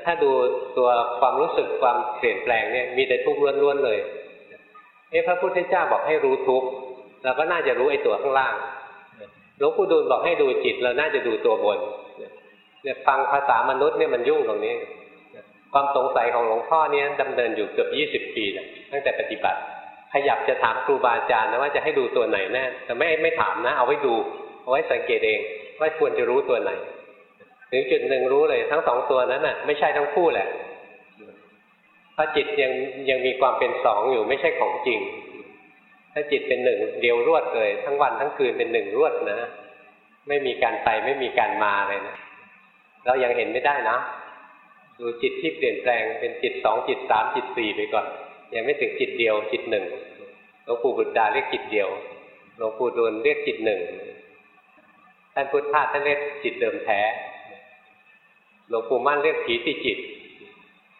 ถ้าดูตัวความรู้สึกความเปลี่ยนแปลงเนี่ยมีแต่ทุกข์ล้วนๆเลยเอ๊ะพระพุทธเจ้าบอกให้รู้ทุกข์เราก็น่าจะรู้ไอ้ตัวข้างล่างหลวงปู่ดูลบอกให้ดูจิตเราน่าจะดูตัวบนเนี่ยฟังภาษามนุษย์เนี่ยมันยุ่งตรงนี้ ความสงสัยของหลวงพ่อเนี่ยดำเนินอยู่เกือบยี่สิบปีนะตั้งแต่ปฏิบัติ ขยับจะถามครูบาอาจารย์นะว่าจะให้ดูตัวไหนแน่แต่ไม่ไม่ถามนะ เอาไว้ดู เอาไว้สังเกตเองว่าควรจะรู้ตัวไหน ถึงจุดหนึ่งรู้เลยทั้งสองตัวนั้นน่ะ ไม่ใช่ทั้งคู่แหละเพราะจิตยังยังมีความเป็นสองอยู่ไม่ใช่ของจริง ถ้าจิตเป็นหนึ่งเดียวรวดเลย ทั้งวันทั้งคืนเป็นหนึ่งรวดนะไม่มีการไปไม่มีการมาเลยนะเรายังเห็นไม่ได้นะดูจิตที่เปลี่ยนแปลงเป็นจิตสองจิตสามจิตสี่ไปก่อน ยังไม่ถึงจิตเดียวจิตหนึ่งหลวงปู่บุตรดาเรียกจิตเดียวหลวงปู่ดูลเรียกจิตหนึ่งท่านพุทธทาท่านเรียกจิตเดิมแท้ หลวงปู่มั่นเรียกผีติจิต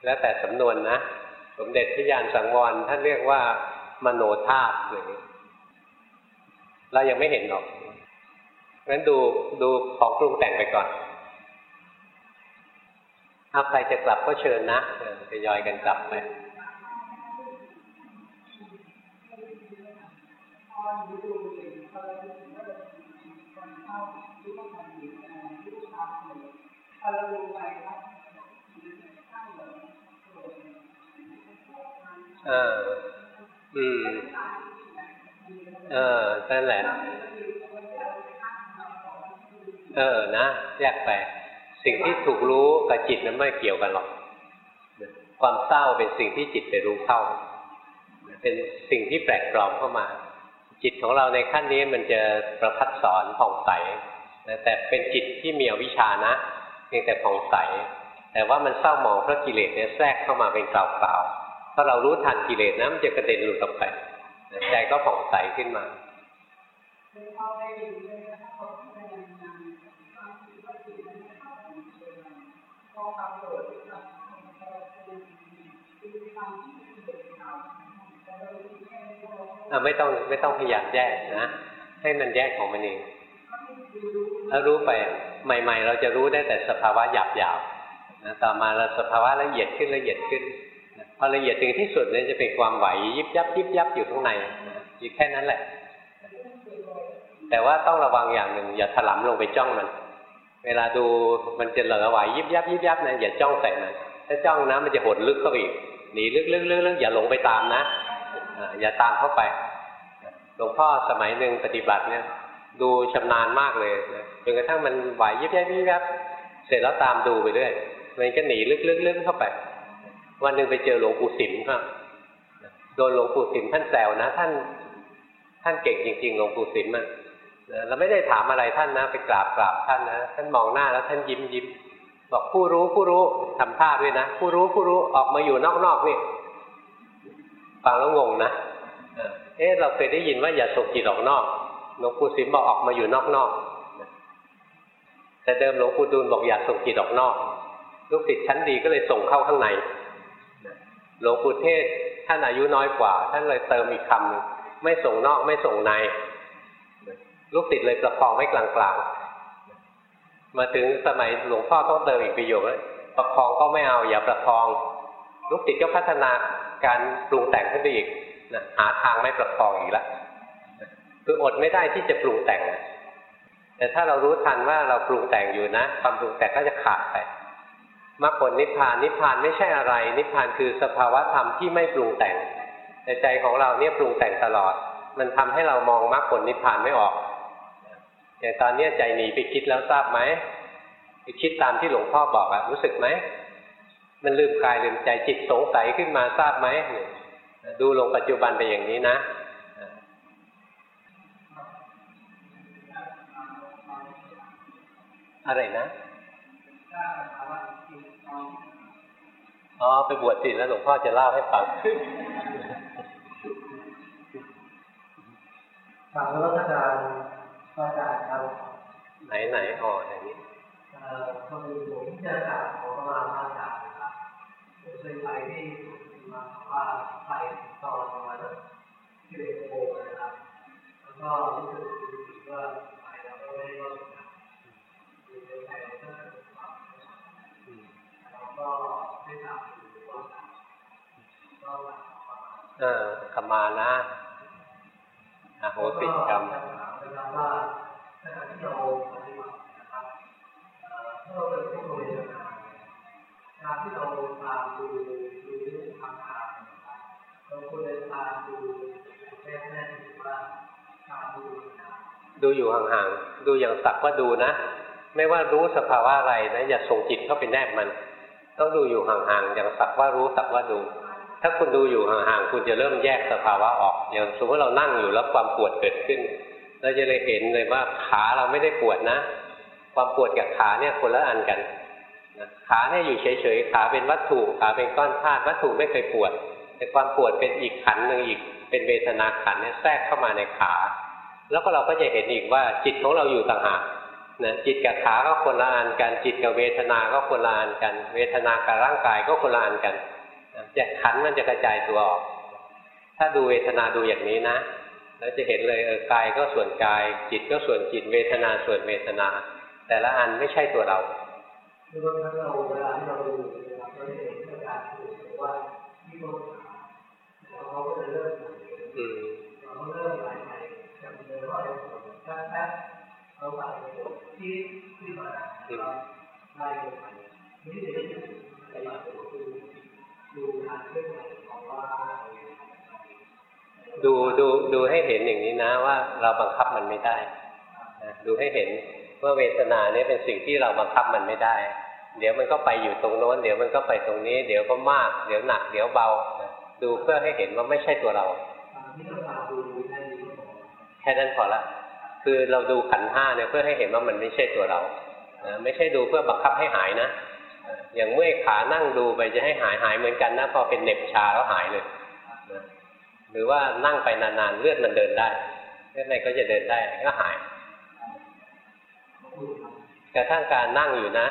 แล้วแต่สำนวนนะ สมเด็จพระยานสังวรท่านเรียกว่ามโนธาตุเลยเรายังไม่เห็นหรอกงั้นดูดูของปรุงแต่งไปก่อน ถ้าใครจะกลับก็เชิญนะจะยอยกันกลับไป พอเราดูไปเออ อืม เออนั่นแหละ เออ นะแยกไป สิ่งที่ถูกรู้กับจิตนั้นไม่เกี่ยวกันหรอก ความเศร้าเป็นสิ่งที่จิตไปรู้เข้า เป็นสิ่งที่แปลกปลอมเข้ามา จิตของเราในขั้นนี้มันจะประพัดสอนผ่องใส แต่เป็นจิตที่มีอวิชานะ พียงแต่ผ่องใส แต่ว่ามันเศร้าหมองเพราะกิเลสเนี่ยแทรกเข้ามาเป็นกล่าวๆถ้าเรารู้ทันกิเลสนะมันจะกระเด็นหลุดออกไปใจก็ผ่องใสขึ้นมาไม่ต้องไม่ต้องพยายามแยกนะ ให้มันแยกของมันเอง แล้วรู้ไปใหม่ ๆ เราจะรู้ได้แต่สภาวะหยาบๆนะต่อมาเราสภาวะละเอียดขึ้นละเอียดขึ้นพอละเอียดถึงที่สุดเนี่ยจะเป็นความไหวยิบยับยิบยับอยู่ข้างในอยู่แค่นั้นแหละ แต่ว่าต้องระวังอย่างหนึ่งอย่าถลำลงไปจ้องมัน เวลาดูมันจะเหลือไหวยิบยับยิบยับนะอย่าจ้องใส่มันถ้าจ้องนะมันจะหดลึกเข้าไปอีกหนีลึกลึกลึกลึกอย่าหลงไปตามนะอย่าตามเข้าไปหลวงพ่อสมัยหนึ่งปฏิบัติเนี่ย ดูชำนาญมากเลยจนกระทั่งมันไหวยิบยับยิบยับเสร็จแล้วตามดูไปเรื่อยมันก็หนีลึกๆเข้าไป วันหนึ่งไปเจอหลวงปู่สิมก็โดนหลวงปู่สิมท่านแซวนะ ท่าน ท่านเก่งจริงๆหลวงปู่สิมอะเราไม่ได้ถามอะไรท่านนะ ไปกราบกราบท่านนะท่านมองหน้าแล้วท่านยิ้มยิ้มบอกผู้รู้ผู้รู้ทำท่าด้วยนะผู้รู้ผู้รู้ออกมาอยู่นอกๆนี่ฟังแล้วงงนะเอ๊ะเราเคยได้ยินว่าอย่าส่งจิตออกนอก หลวงปู่สิมบอกออกมาอยู่นอกๆแต่เดิมหลวงปู่ดูลบอกอย่าส่งจิตออกนอกลูกศิษย์ชั้นดีก็เลยส่งเข้าข้างในหลวงปู่เทศท่านอายุน้อยกว่า ท่านเลยเติมอีกคำนึงไม่ส่งนอกไม่ส่งในลูกศิษย์เลยประคองไว้กลางๆ มาถึงสมัยหลวงพ่อต้องเติมอีกประโยคแล้วประคองก็ไม่เอาอย่าประคอง ลูกศิษย์ก็พัฒนาการปรุงแต่งขึ้นไปอีกนะหาทางไม่ประคองอีกแล้ว คืออดไม่ได้ที่จะปรุงแต่ง แต่ถ้าเรารู้ทันว่าเราปรุงแต่งอยู่นะ ความปรุงแต่งก็จะขาดไปมรรคผลนิพพานนิพพานไม่ใช่อะไร นิพพานคือสภาวะธรรมที่ไม่ปรุงแต่ง แต่ใจของเราเนี่ยปรุงแต่งตลอด มันทำให้เรามองมรรคผลนิพพานไม่ออกอย่างตอนนี้ใจหนีไปคิดแล้วทราบไหมไปคิดตามที่หลวงพ่อบอกอะรู้สึกไหมมันลืมกายลืมใจจิตสงสัยขึ้นมาทราบไหมดูลงปัจจุบันไปอย่างนี้นะ อะไรนะอ๋อไปบวชสิแล้วหลวงพ่อจะเล่าให้ฟังฟังรัชการพระอาจารย์ครับไหนไหนอ๋ออย่างนี้เอ่อคนอื่นผมจะกราบขอประมาณพระอาจารย์นะครับผมเคยไปที่มาว่าไปตอนประมาณที่เด็กโงนะครับแล้วก็รู้สึกว่าไปแล้วก็ไม่ได้ว่า เออขมานะอโหสิกรรมการที่เราปฏิบัตินะครับถ้าเราเป็นผู้บริหารการที่เราตามดูดูเรื่องทางทางเราควรจะตามดูแน่แน่ถือว่าตามดูดูอยู่ห่างๆ ดูอย่างสักว่าดูนะ ไม่ว่ารู้สภาวะอะไรนะ อย่าส่งจิตเข้าไปแนบมัน ต้องดูอยู่ห่างๆอย่างสักว่ารู้สักว่าดู ถ้าคุณดูอยู่ห่างๆคุณจะเริ่มแยกสภาวะออก อย่างสมมติเรานั่งอยู่แล้วความปวดเกิดขึ้น เราจะเลยเห็นเลยว่าขาเราไม่ได้ปวดนะ ความปวดกับขาเนี่ยคนละอันกันขาเนี่ยอยู่เฉยๆขาเป็นวัตถุขาเป็นก้อนธาตุวัตถุไม่เคยปวด แต่ความปวดเป็นอีกขันหนึ่งอีก เป็นเวทนาขันเนี่ยแทรกเข้ามาในขา แล้วก็เราก็จะเห็นอีกว่าจิตของเราอยู่ต่างหาก นะจิตกับขาก็คนละอันกัน จิตกับเวทนาก็คนละอันกัน เวทนากับร่างกายก็คนละอันกันจะขันมันจะกระจายตัวออก ถ้าดูเวทนาดูอย่างนี้นะแล้วจะเห็นเลยเออกายก็ส่วนกาย จิตก็ส่วนจิตเวทนาส่วนเวทนา แต่ละอันไม่ใช่ตัวเราคือบางครั้งเราเวลาที่เราดูเราจะเห็นการดูว่าที่ต้นขาเขาก็จะเริ่มอืมเราเริ่มไหลไปจำเลยว่าแป๊บแเราไปที่ที่มาได้ลงไปนี่เดี๋ยวไปดูดูดูดูให้เห็นอย่างนี้นะว่าเราบังคับมันไม่ได้ดูให้เห็นว่าเวทนาเนี่ยเป็นสิ่งที่เราบังคับมันไม่ได้ เดี๋ยวมันก็ไปอยู่ตรงโน้น เดี๋ยวมันก็ไปตรงนี้ เดี๋ยวก็มาก เดี๋ยวหนัก เดี๋ยวเบา ดูเพื่อให้เห็นว่าไม่ใช่ตัวเรา แค่นั้นพอละ คือเราดูขันห้าเนี่ยเพื่อให้เห็นว่ามันไม่ใช่ตัวเราไม่ใช่ดูเพื่อบังคับให้หายนะ อย่างเมื่อยขานั่งดูไปจะให้หายหายเหมือนกันนะพอเป็นเน็บชาแล้วหายเลยหรือว่านั่งไปนานๆเลือดมันเดินได้เลือดในก็จะเดินได้ก็หายกระทั่งการนั่งอยู่นะ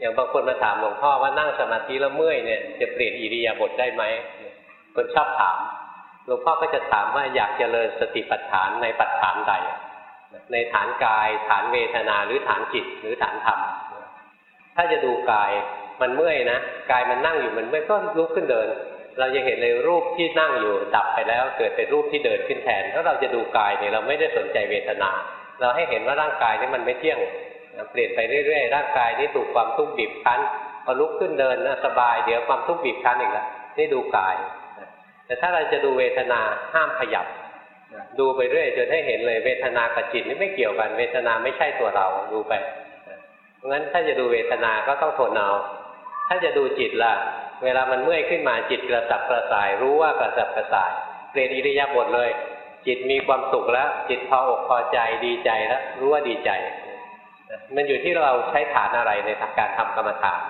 อย่างบางคนมาถามหลวงพ่อว่านั่งสมาธิแล้วเมื่อยเนี่ยจะเปลี่ยนอิริยาบถได้ไหมคนชอบถามหลวงพ่อก็จะถามว่าอยากจเจริญสติปัฏฐานในปัฏฐานใด ในฐานกาย ฐานเวทนาหรือฐานจิตหรือฐานธรรมถ้าจะดูกายมันเมื่อยนะกายมันนั่งอยู่มันเมื่อยก็ลุกขึ้นเดิน เราจะเห็นเลยรูปที่นั่งอยู่ดับไปแล้ว เกิดเป็นรูปที่เดินขึ้นแทนถ้าเราจะดูกายเนี่ยเราไม่ได้สนใจเวทนา เราให้เห็นว่าร่างกายนี่มันไม่เที่ยงเปลี่ยนไปเรื่อยๆร่างกายนี้ถูกความทุกข์บีบคั้นพอลุกขึ้นเดินนะสบายเดี๋ยวความทุกข์บีบคั้นอีกแล้วนี่ดูกายแต่ถ้าเราจะดูเวทนาห้ามขยับ ดูไปเรื่อยจนให้เห็นเลยเวทนากับจิตนี่ไม่เกี่ยวกัน เวทนาไม่ใช่ตัวเราดูไปราะงั้นถ้าจะดูเวทนาก็ต้องทนเอาถ้าจะดูจิตล่ะ เวลามันเมื่อยขึ้นมาจิตกระสับกระส่าย รู้ว่ากระสับกระส่ายเปลี่ยนอิริยาบถเลย จิตมีความสุขแล้ว จิตพออกพอใจดีใจแล้วรู้ว่าดีใจ มันอยู่ที่เราใช้ฐานอะไรในทางการทำกรรมฐาน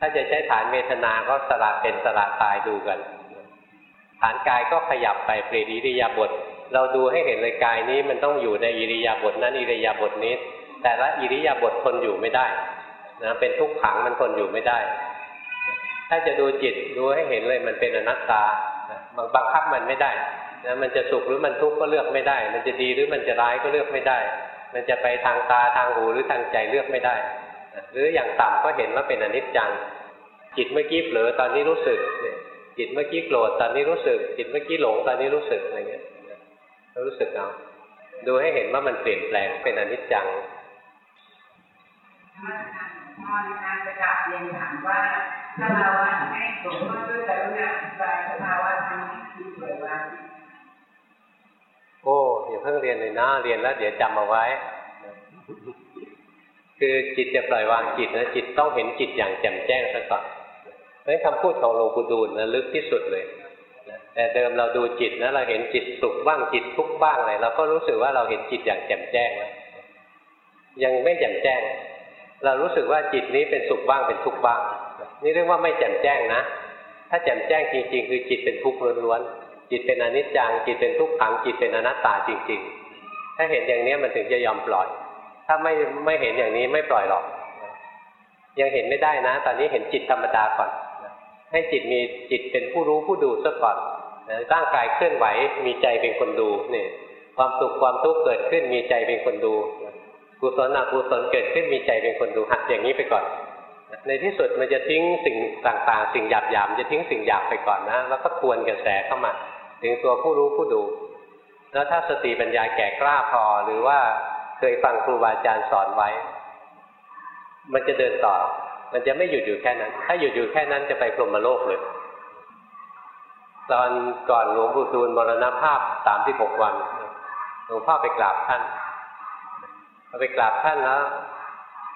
ถ้าจะใช้ฐานเวทนาก็สละเป็นสละตายดูกัน ฐานกายก็ขยับไปเปลี่ยนอิริยาบถเราดูให้เห็นเลยกายนี้มันต้องอยู่ในอิริยาบถนั้นอิริยาบถนี้ แต่ละอิริยาบถทนอยู่ไม่ได้นะเป็นทุกขังมันทนอยู่ไม่ได้ ถ้าจะดูจิตดูให้เห็นเลยมันเป็นอนัตตาบังคับมันไม่ได้นะมันจะสุขหรือมันทุกข์ก็เลือกไม่ได้ มันจะดีหรือมันจะร้ายก็เลือกไม่ได้ มันจะไปทางตาทางหูหรือทางใจเลือกไม่ได้ หรืออย่างต่ำก็เห็นว่าเป็นอนิจจังจิตเมื่อกี้เผลอตอนนี้รู้สึก จิตเมื่อกี้โกรธตอนนี้รู้สึก จิตเมื่อกี้หลงตอนนี้รู้สึกอะไรเงี้ยรู้สึกเอาดูให้เห็นว่ามันเปลี่ยนแปลงเป็นอนิจจังพ่อนะคะจะกลับเรียนถามว่าถ้าเราให้หลวงพ่อช่วยกรุณาอธิบายสภาวะทางจิตเกิดว่าโอ้อย่าเพิ่งเรียนเลยนะเรียนแล้ว เดี๋ยวจำเอาไว้ คือจิตจะปล่อยวางจิตนะจิตต้องเห็นจิตอย่างแจ่มแจ้งซะก่อน เพราะคำพูดของหลวงปู่ดูลนะลึกที่สุดเลยแต่เดิมเราดูจิตนะเราเห็นจิตสุขบ้างจิตทุกข์บ้างอะไรเราก็รู้สึกว่าเราเห็นจิตอย่างแจ่มแจ้งแล้วยังไม่แจ่มแจ้ง เรารู้สึกว่าจิตนี้เป็นสุขบ้างเป็นทุกข์บ้าง นี่เรียกว่าไม่แจ่มแจ้งนะ ถ้าแจ่มแจ้งจริงๆ คือจิตเป็นทุกข์ล้วนๆจิตเป็นอนิจจังจิตเป็นทุกขังจิตเป็นอนัตตาจริง ๆ ถ้าเห็นอย่างนี้มันถึงจะยอมปล่อย ถ้าไม่ไม่เห็นอย่างนี้ไม่ปล่อยหรอก ยังเห็นไม่ได้นะ ตอนนี้เห็นจิตธรรมดาก่อน ให้จิตมีจิตเป็นผู้รู้ผู้ดูซะก่อนร่างกายเคลื่อนไหวมีใจเป็นคนดูนี่ความสุขความทุกข์เกิดขึ้นมีใจเป็นคนดูกุศลอกุศลเกิดขึ้นมีใจเป็นคนดูหัดอย่างนี้ไปก่อน ในที่สุดมันจะทิ้งสิ่งต่างๆ สิ่งหยาบๆจะทิ้งสิ่งหยาบไปก่อนนะ แล้วก็ทวนกระแสเข้ามา ถึงตัวผู้รู้ผู้ดู แล้วถ้าสติปัญญาแก่กล้าพอหรือว่าเคยฟังครูบาอาจารย์สอนไว้ มันจะเดินต่อ มันจะไม่หยุดอยู่แค่นั้น ถ้าหยุดอยู่แค่นั้นจะไปพรหมโลกเลย ตอนก่อนหลวงปู่ดูลมรณภาพสามที่หกวันหลวงพ่อไปกราบท่านไปกราบท่านแล้ว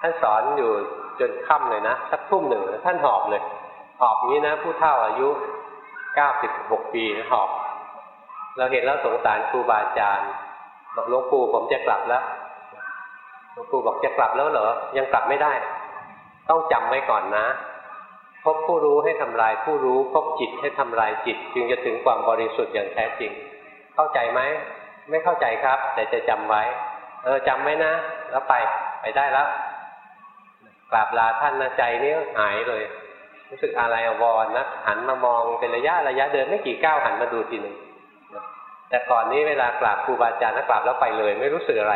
ท่านสอนอยู่จนค่ำเลยนะสักทุ่มหนึ่งท่านหอบเลยหอบนี้นะ ผู้เฒ่าอายุเก้าสิบหกปีหอบ เราเห็นแล้วสงสารครูบาอาจารย์บอกหลวงปู่ผมจะกลับแล้วหลวงปู่บอกจะกลับแล้วเหรอยังกลับไม่ได้ ต้องจำไว้ก่อนนะ พบผู้รู้ให้ทำลายผู้รู้ พบจิตให้ทำลายจิต จึงจะถึงความบริสุทธิ์อย่างแท้จริง เข้าใจไหม ไม่เข้าใจครับ แต่จะจำไว้ เออจำไว้นะ แล้วไปไปได้แล้วกราบลาท่านนะใจนี่หายเลย รู้สึกอะไรอววรนะหันมามองเป็นระยะระยะเดินไม่กี่ก้าวหันมาดูทีหนึ่งแต่ก่อนนี้เวลากราบครูบาอาจารย์นะกราบแล้วไปเลย ไม่รู้สึกอะไร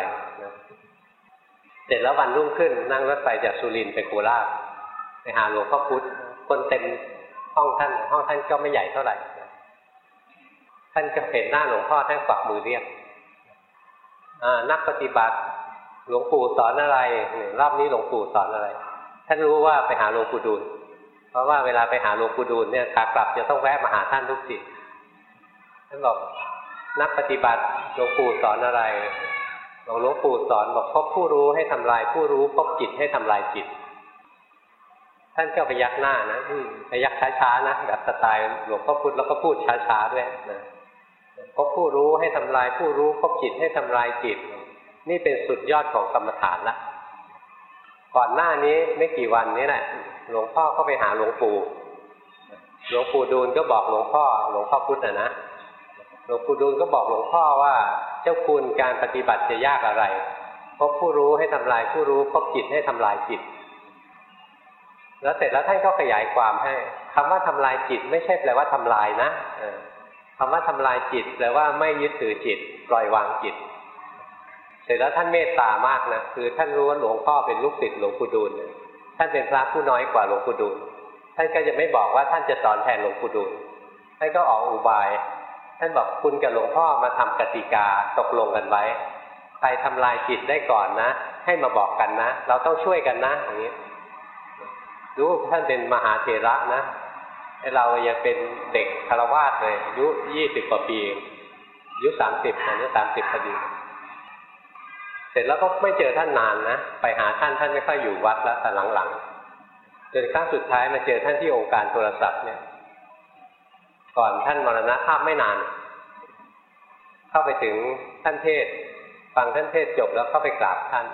เสร็จแล้ววันรุ่งขึ้น นั่งรถไฟจากสุรินไปโคราชไปหาหลวงพ่อพุธคนเต็มห้องท่านห้องท่านก็ไม่ใหญ่เท่าไหร่ ท่านก็เห็นหน้าหลวงพ่อท่านกวักมือเรียกนักปฏิบัติหลวงปู่สอนอะไรรอบนี้หลวงปู่สอนอะไร ท่านรู้ว่าไปหาหลวงปู่ดูลเพราะว่าเวลาไปหาหลวงปู่ดูลเนี่ยขากลับจะต้องแวะมาหาท่านทุกสิท่านบอกนักปฏิบัติหลวงปู่สอนอะไร หลวงปู่สอนบอกพบผู้รู้ให้ทำลายผู้รู้พบจิตให้ทำลายจิต ท่านก็ไปยักหน้านะไปยักช้าๆนะแบบสไตล์หลวงพ่อพุธแล้วก็พูดช้าๆด้วยนะพบผู้รู้ให้ทำลายผู้รู้พบจิตให้ทำลายจิต นี่เป็นสุดยอดของกรรมฐานละก่อนหน้านี้ไม่กี่วันนี้แหละหลวงพ่อก็ไปหาหลวงปู่หลวงปู่ดูลก็บอกหลวงพ่อหลวงพ่อพุทธนะนะ หลวงปู่ดูลก็บอกหลวงพ่อว่าเจ้าคุณการปฏิบัติจะยากอะไรพบผู้รู้ให้ทำลายผู้รู้พบจิตให้ทำลายจิต แล้วเสร็จแล้วท่านก็ขยายความให้คำว่าทำลายจิต ไม่ใช่แปลว่าทำลายนะคำว่าทำลายจิตแปลว่าไม่ยึดถือจิต ปล่อยวางจิต เสร็จแล้วท่านเมตตามากนะคือท่านรู้ว่าหลวงพ่อเป็นลูกศิษย์หลวงปู่ดูลท่านเป็นพระผู้น้อยกว่าหลวงปู่ดูลท่านก็จะไม่บอกว่าท่านจะสอนแทนหลวงปู่ดูลท่านก็ออกอุบาย ท่านบอกคุณกับหลวงพ่อมาทำกติกาตกลงกันไว้ ใครทำลายจิตได้ก่อนนะ ให้มาบอกกันนะ เราต้องช่วยกันนะอย่างนี้รู้ท่านเป็นมหาเถระนะเรายังเป็นเด็กคารวาสเลยอายุยี่สิบกว่าปีอายุสามสิบตอนนี้สามสิบพอดี เสร็จแล้วก็ไม่เจอท่านนานนะ ไปหาท่านท่านไม่ค่อยอยู่วัดแล้วแต่หลังๆจนครั้งสุดท้ายมาเจอท่านที่องค์การโทรศัพท์เนี่ย ก่อนท่านมรณภาพไม่นาน เข้าไปถึงท่านเทศ ฟังท่านเทศจบแล้วเข้าไปกราบท่าน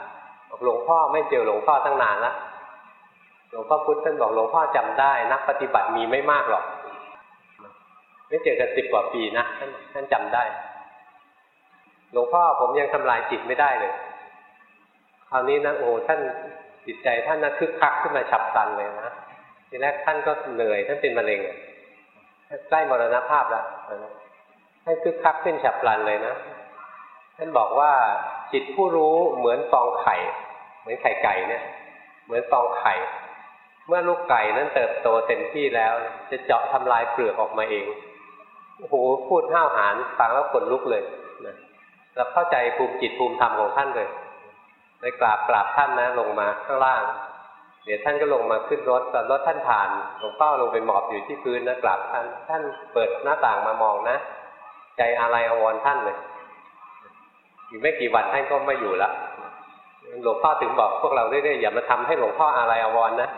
บอกหลวงพ่อไม่เจอหลวงพ่อตั้งนานแล้วหลวงพ่อพุธท่านบอกหลวงพ่อจำได้ นักปฏิบัติมีไม่มากหรอก ไม่เจอกันสิบกว่าปีนะท่านท่านจำได้ หลวงพ่อผมยังทำลายจิตไม่ได้เลยคราวนี้นะโอ้ท่านจิตใจท่านนะคึกคักขึ้นมาฉับพลันเลยนะทีแรกท่านก็เหนื่อยท่านเป็นมะเร็ง ใกล้มรณภาพแล้วท่านคึกคักขึ้นฉับพลันเลยนะท่านบอกว่าจิตผู้รู้เหมือนฟองไข่ เหมือนไข่ไก่เนี่ย เหมือนฟองไข่ เมื่อลูกไก่นั้นเติบโตเต็มที่แล้ว จะเจาะทำลายเปลือกออกมาเองโอ้โหพูดห้าวหาญฟังแล้วขนลุกเลยนะเราเข้าใจภูมิจิตภูมิธรรมของท่านเลยไปกราบกราบท่านนะ ลงมาข้างล่าง ดี๋ยวท่านก็ลงมาขึ้นรถตอนรถท่านผ่านหลวงพ่อลงไปหมอบอยู่ที่พื้นนะกราบท่านท่านเปิดหน้าต่างมามองนะ ใจอะไรอววรท่านเลยอีกไม่กี่วันท่านก็ไม่อยู่ละหลวงพ่อถึงบอกพวกเราเรื่อยๆอย่ามาทำให้หลวงพ่ออะไรอววรนะ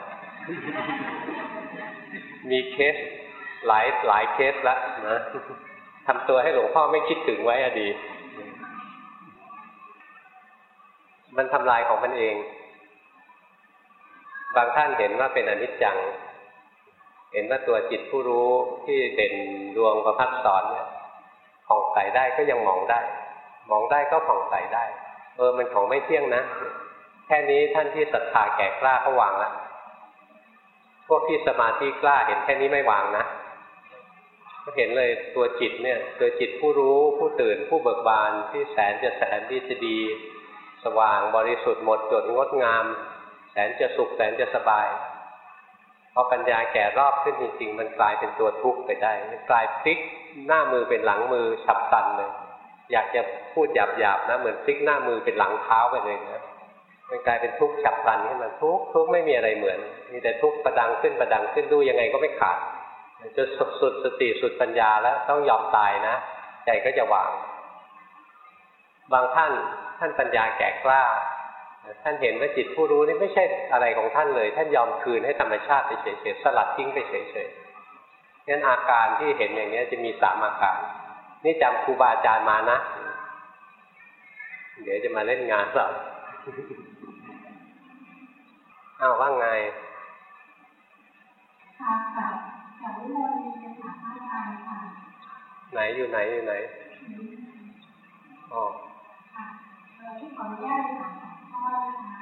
มีเคสหลายหลายเคสละนะทำตัวให้หลวงพ่อไม่คิดถึงไว้อดีมันทำลายของมันเอง บางท่านเห็นว่าเป็นอนิจจัง เห็นว่าตัวจิตผู้รู้ที่เด่นดวงประพัดสอนเนี่ยผ่องใสได้ก็ยังมองได้ มองได้ก็ผ่องใสได้ เออมันของไม่เที่ยงนะ แค่นี้ท่านที่ศรัทธาแก่กล้าเขาวางแล้วพวกที่สมาธิกล้าเห็นแค่นี้ไม่วางนะก็เห็นเลยตัวจิตเนี่ย ตัวจิตผู้รู้ผู้ตื่นผู้เบิกบานที่แสนจะแสนที่จะดี สว่างบริสุทธิ์หมดจดงดงาม แสนจะสุขแสนจะสบายพอปัญญาแก่รอบขึ้นจริง ๆ มันกลายเป็นตัวทุกข์ไปได้กลายพลิกหน้ามือเป็นหลังมือฉับพลันเลย อยากจะพูดหยาบๆนะเหมือนพลิกหน้ามือเป็นหลังเท้าไปเลยนะมันกลายเป็นทุกข์ฉับพลันขึ้นมาทุกข์ทุกข์ไม่มีอะไรเหมือน มีแต่ทุกข์ประดังขึ้นประดังขึ้นดูยังไงก็ไม่ขาดจะสุดสติสุดปัญญาแล้วต้องยอมตายนะใจก็จะวาง บางท่านท่านปัญญาแก่กล้า ท่านเห็นว่าจิตผู้รู้นี่ไม่ใช่อะไรของท่านเลย ท่านยอมคืนให้ธรรมชาติไปเฉยๆสลัดทิ้งไปเฉยๆงั้นอาการที่เห็นอย่างนี้จะมีสามอาการ นี่จำครูบาอาจารย์มานะ เดี๋ยวจะมาเล่นงานเราอ้าวว่าไงค่ะค่ะค่ะวิโมลีจะถามอาจารย์ค่ะ ไหนอยู่ไหนอยู่ไหนอ๋อค่ะเอ่อที่ขออนุญาตถามสอง ข้อนะคะ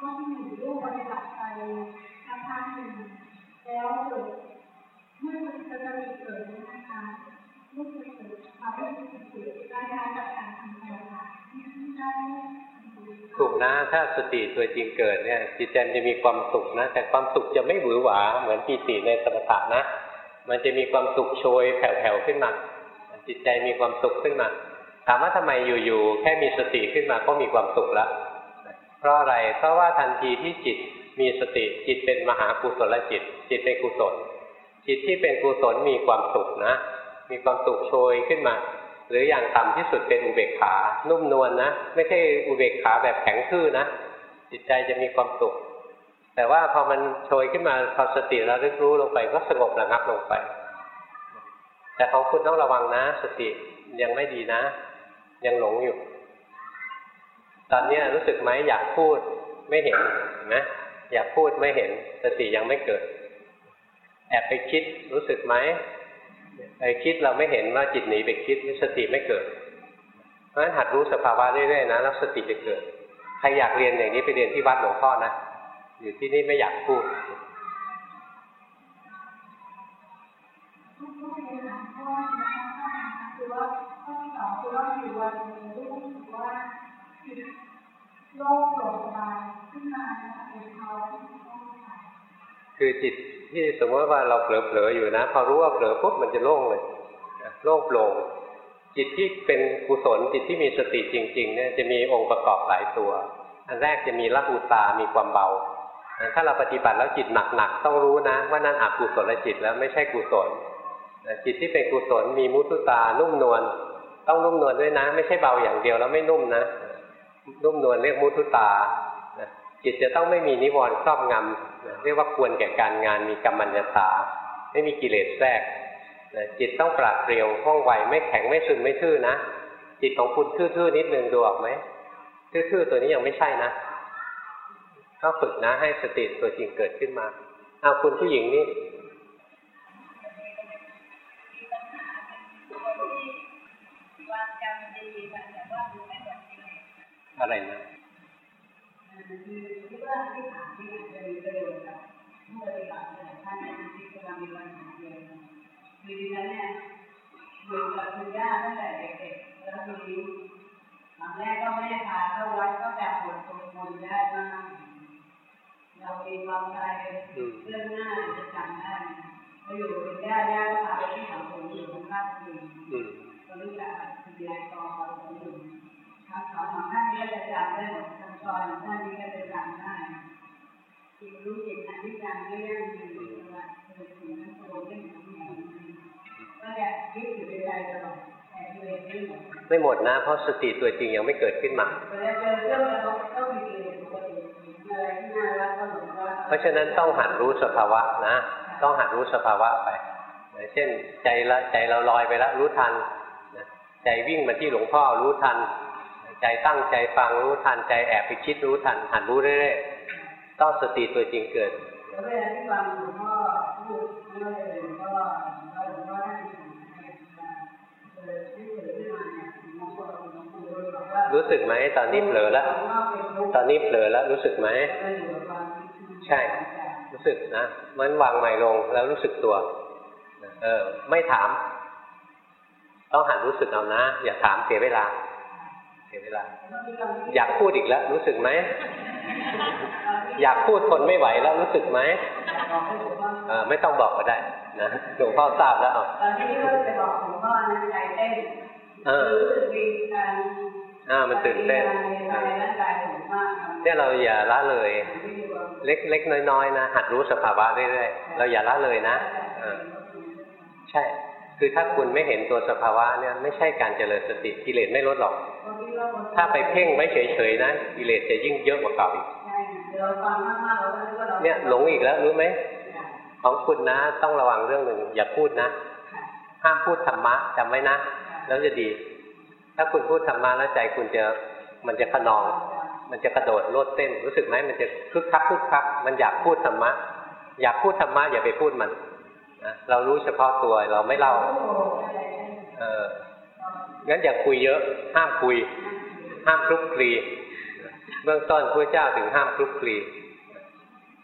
ก็ที่อยู่รูปปฏิบัติไปสักพักหนึ่งแล้วเกิดเมื่อมันจะมีเกิดนะคะรูปจะเกิดความรู้สึกเกิดได้ได้จากการทำงานค่ะที่ได้ถูกนะถ้าสติตัวจริงเกิดเนี่ยจิตใจจะมีความสุขนะ แต่ความสุขจะไม่หวือหวา เหมือนปีติในสมถะนะ มันจะมีความสุขโชยแผ่วๆขึ้นมาจิตใจมีความสุขขึ้นมาถามว่าทำไมอยู่ๆแค่มีสติขึ้นมาก็มีความสุขแล้ว ราะอะไร เพราะว่าทันทีที่จิตมีสติจิตเป็นมหากุศลจิต จิตเป็นกุศล จิตที่เป็นกุศลมีความสุขนะ มีความสุขโชยขึ้นมา หรืออย่างต่ำที่สุดเป็นอุเบกขา นุ่มนวลนะไม่ใช่อุเบกขาแบบแข็งทื่อนะ จิตใจจะมีความสุข แต่ว่าพอมันโชยขึ้นมาพอสติแล้วรึกรู้ลงไปก็สงบระงับลงไป แต่ของคุณต้องระวังนะ สติยังไม่ดีนะ ยังหลงอยู่ ตอนนี้รู้สึกไหมอยากพูดไม่เห็นนะอยากพูดไม่เห็นสติยังไม่เกิด แอบไปคิดรู้สึกไหมไปคิดเราไม่เห็นว่าจิตหนีไปคิดสติไม่เกิด เพราะฉะนั้นหัดรู้สภาวะเรื่อยๆนะแล้วสติจะเกิดใครอยากเรียนอย่างนี้ไปเรียนที่วัดหลวงพ่อนะอยู่ที่นี่ไม่อยากพูดคือว่าข้อที่สองคือว่าอยู่วันนึ่งรู้สึกว่าจิต โล่งโปร่งสบายขึ้นมาเป็นเขาคือจิตที่สมมติว่าเราเผลอๆอยู่นะ พอรู้ว่าเผลอปุ๊บมันจะโล่งเลยโล่งโปร่งจิตที่เป็นกุศลจิตที่มีสติจริง ๆ เนี่ยจะมีองค์ประกอบหลายตัว อันแรกจะมีละหูตามีความเบา ถ้าเราปฏิบัติแล้วจิตหนักๆต้องรู้นะ ว่านั่นอกุศลจิตแล้วไม่ใช่กุศลจิตที่เป็นกุศลมีมุทุตานุ่มนวลต้องนุ่มนวลด้วยนะ ไม่ใช่เบาอย่างเดียวแล้วไม่นุ่มนะ นุ่มนวลเรียกมุทุตาจิตจะต้องไม่มีนิวรณ์ครอบงำเรียกว่าควรแก่การงานมีกรรมัญญาตา ไม่มีกิเลสแทรกจิตต้องปราดเปรียวว่องไวไม่แข็งไม่ซึมไม่ทื่อนะ จิตของคุณทื่อๆนิดนึงดูออกไหมทื่อๆตัวนี้ยังไม่ใช่นะต้องฝึกนะให้สติตัวจริงเกิดขึ้นมาเอาคุณผู้หญิงนี่ ลังมีปัญหาเดียวกันคือดิฉันเนี่ยอยู่กับคุณย่าตั้งแต่เด็กๆแล้วทีนี้ตอนแรกก็ไม่ได้พาเข้าวัดก็แบบปวดตรงบนได้มากเราเองความใจเรื่องหน้าจะจำได้พออยู่คุณย่าย่าก็พาไปที่สังคมอยู่ข้างบ้านคุณอืมก็รู้จักคุณยายตองเราอยู่ คำสอนของท่านนี้ก็จะจำได้หมดคำสอนของท่านนี้ก็จะจำได้จิตรู้จิตอนิจจังไม่ยั่งยืนว่าเกิดสิ่งนั้นโตขึ้นของแห่งก็จะยึดอยู่ในใจตลอดแต่เองไม่หมดไม่หมดนะ เพราะสติตัวจริงยังไม่เกิดขึ้นมาเพราะฉะนั้นต้องหัดรู้สภาวะนะ ต้องหัดรู้สภาวะไปเช่นใจละใจเราลอยไปแล้วรู้ทัน ใจวิ่งมาที่หลวงพ่อรู้ทัน ใจตั้งใจฟังรู้ทันใจแอบไปคิดรู้ทันหัดรู้เรื่อยๆต้องสติตัวจริงเกิดแล้วเวลาที่ฟังหลวงพ่อพูดเป็นหลวงพ่องอหลวงพ่อท่านที่สั่งให้เออที่เกิดขึ้นมาเนี่ยหลวงพ่อหลวงปู่บอกว่ารู้สึกไหมตอนนี้เผลอแล้ว ตอนนี้เผลอแล้วรู้สึกไหมใช่ รู้สึกนะมันวางใหม่ลงแล้วรู้สึกตัว เออ ไม่ถาม ต้องหัดรู้สึกเอานะ อย่าถามเสียเวลา สียเวลา อยากพูดอีกแล้ว รู้สึกไหม อยากพูดทนไม่ไหวแล้วรู้สึกไหมเออไม่ต้องบอกก็ได้นะหลวงพ่อทราบแล้วเอาตอนที่เขาจะบอกหลวงพ่อนั้นใจเต้นเออรู้สึกมีการอ่ามันตื่นเต้นในร่างกายผมมากเนี่ยเราอย่าละเลย เล็กเล็กน้อยๆนะหัดรู้สภาวะเรื่อยๆเราอย่าละเลยนะเออใช่ คือถ้าคุณไม่เห็นตัวสภาวะเนี่ยไม่ใช่การเจริญสติกิเลสไม่ลดหรอก ถ้าไปเพ่งไว้เฉยๆนะกิเลสจะยิ่งเยอะกว่าเก่าอีกเราฟังมากๆเราก็รู้ว่าเราเนี่ยหลงอีกแล้วรู้ไหมของคุณนะต้องระวังเรื่องหนึ่งอย่าพูดนะ ห้ามพูดธรรมะจำไว้นะ แล้วจะดี ถ้าคุณพูดธรรมะแล้วใจคุณจะมันจะขนอง มันจะกระโดดโลดเต้นรู้สึกไหมมันจะคึกคักคึกคักมันอยากพูดธรรมะอยากพูดธรรมะอย่าไปพูดมัน นะเรารู้เฉพาะตัวเราไม่เล่า เอองั้นอย่าคุยเยอะ ห้ามคุย ห้ามคลุกคลี เบื้องต้นพระเจ้าถึงห้ามคลุกคลี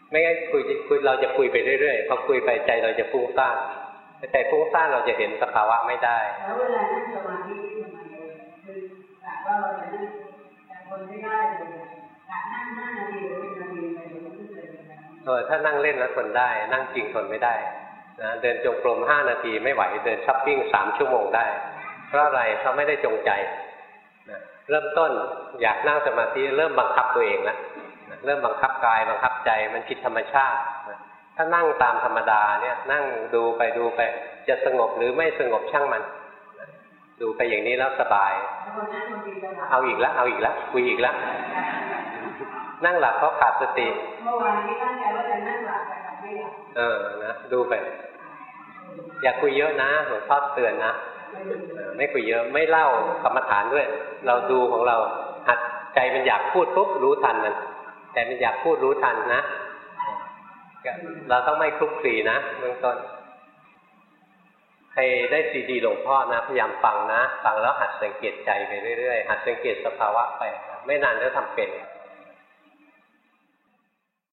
ไม่งั้นคุยคุยเราจะคุยไปเรื่อยๆ พอคุยไปใจเราจะฟุ้งซ่านใจฟุ้งซ่านเราจะเห็นสภาวะไม่ได้ แล้วเวลานั่งสมาธิทำไมคือแบบว่าเราจะนั่งแต่คนไม่ได้เลยการนั่งห้านาทีหรือเป็นนาทีอะไรเราไม่เคยเลยนะเออถ้านั่งเล่นแล้วทนได้ นั่งจริงทนไม่ได้ นะเดินจงกรมห้านาทีไม่ไหวเดินช้อปปิ้งสามชั่วโมงได้ เพราะอะไรเพราะไม่ได้จงใจนะเริ่มต้นอยากนั่งสมาธิเริ่มบังคับตัวเองแล้วนะเริ่มบังคับกายบังคับใจมันผิดธรรมชาตินะถ้านั่งตามธรรมดาเนี่ยนั่งดูไปดูไป จะสงบหรือไม่สงบช่างมันนะดูไปอย่างนี้แล้วสบายแล้วคนนั่งคนดีจะหลับเอาอีกแล้ว เอาอีกแล้ว คุยอีกแล้ว นั่งหลับเพราะขาดสติ เมื่อวานนี้ตั้งใจว่าจะนั่งหลับแต่กลับไม่หลับ เออ นะ ดูไป อย่าคุยเยอะนะหลวงพ่อเตือนนะไม่คุยเยอะไม่เล่ากรรมฐานด้วย เราดูของเราหัดใจมันอยากพูดปุ๊บรู้ทันมันใจมันอยากพูดรู้ทันนะเราต้องไม่คลุกคลีนะเบื้องต้นใครได้ซีดีหลวงพ่อนะพยายามฟังนะ ฟังแล้วหัดสังเกตใจไปเรื่อยๆหัดสังเกตสภาวะไป ไม่นานก็ทำเป็น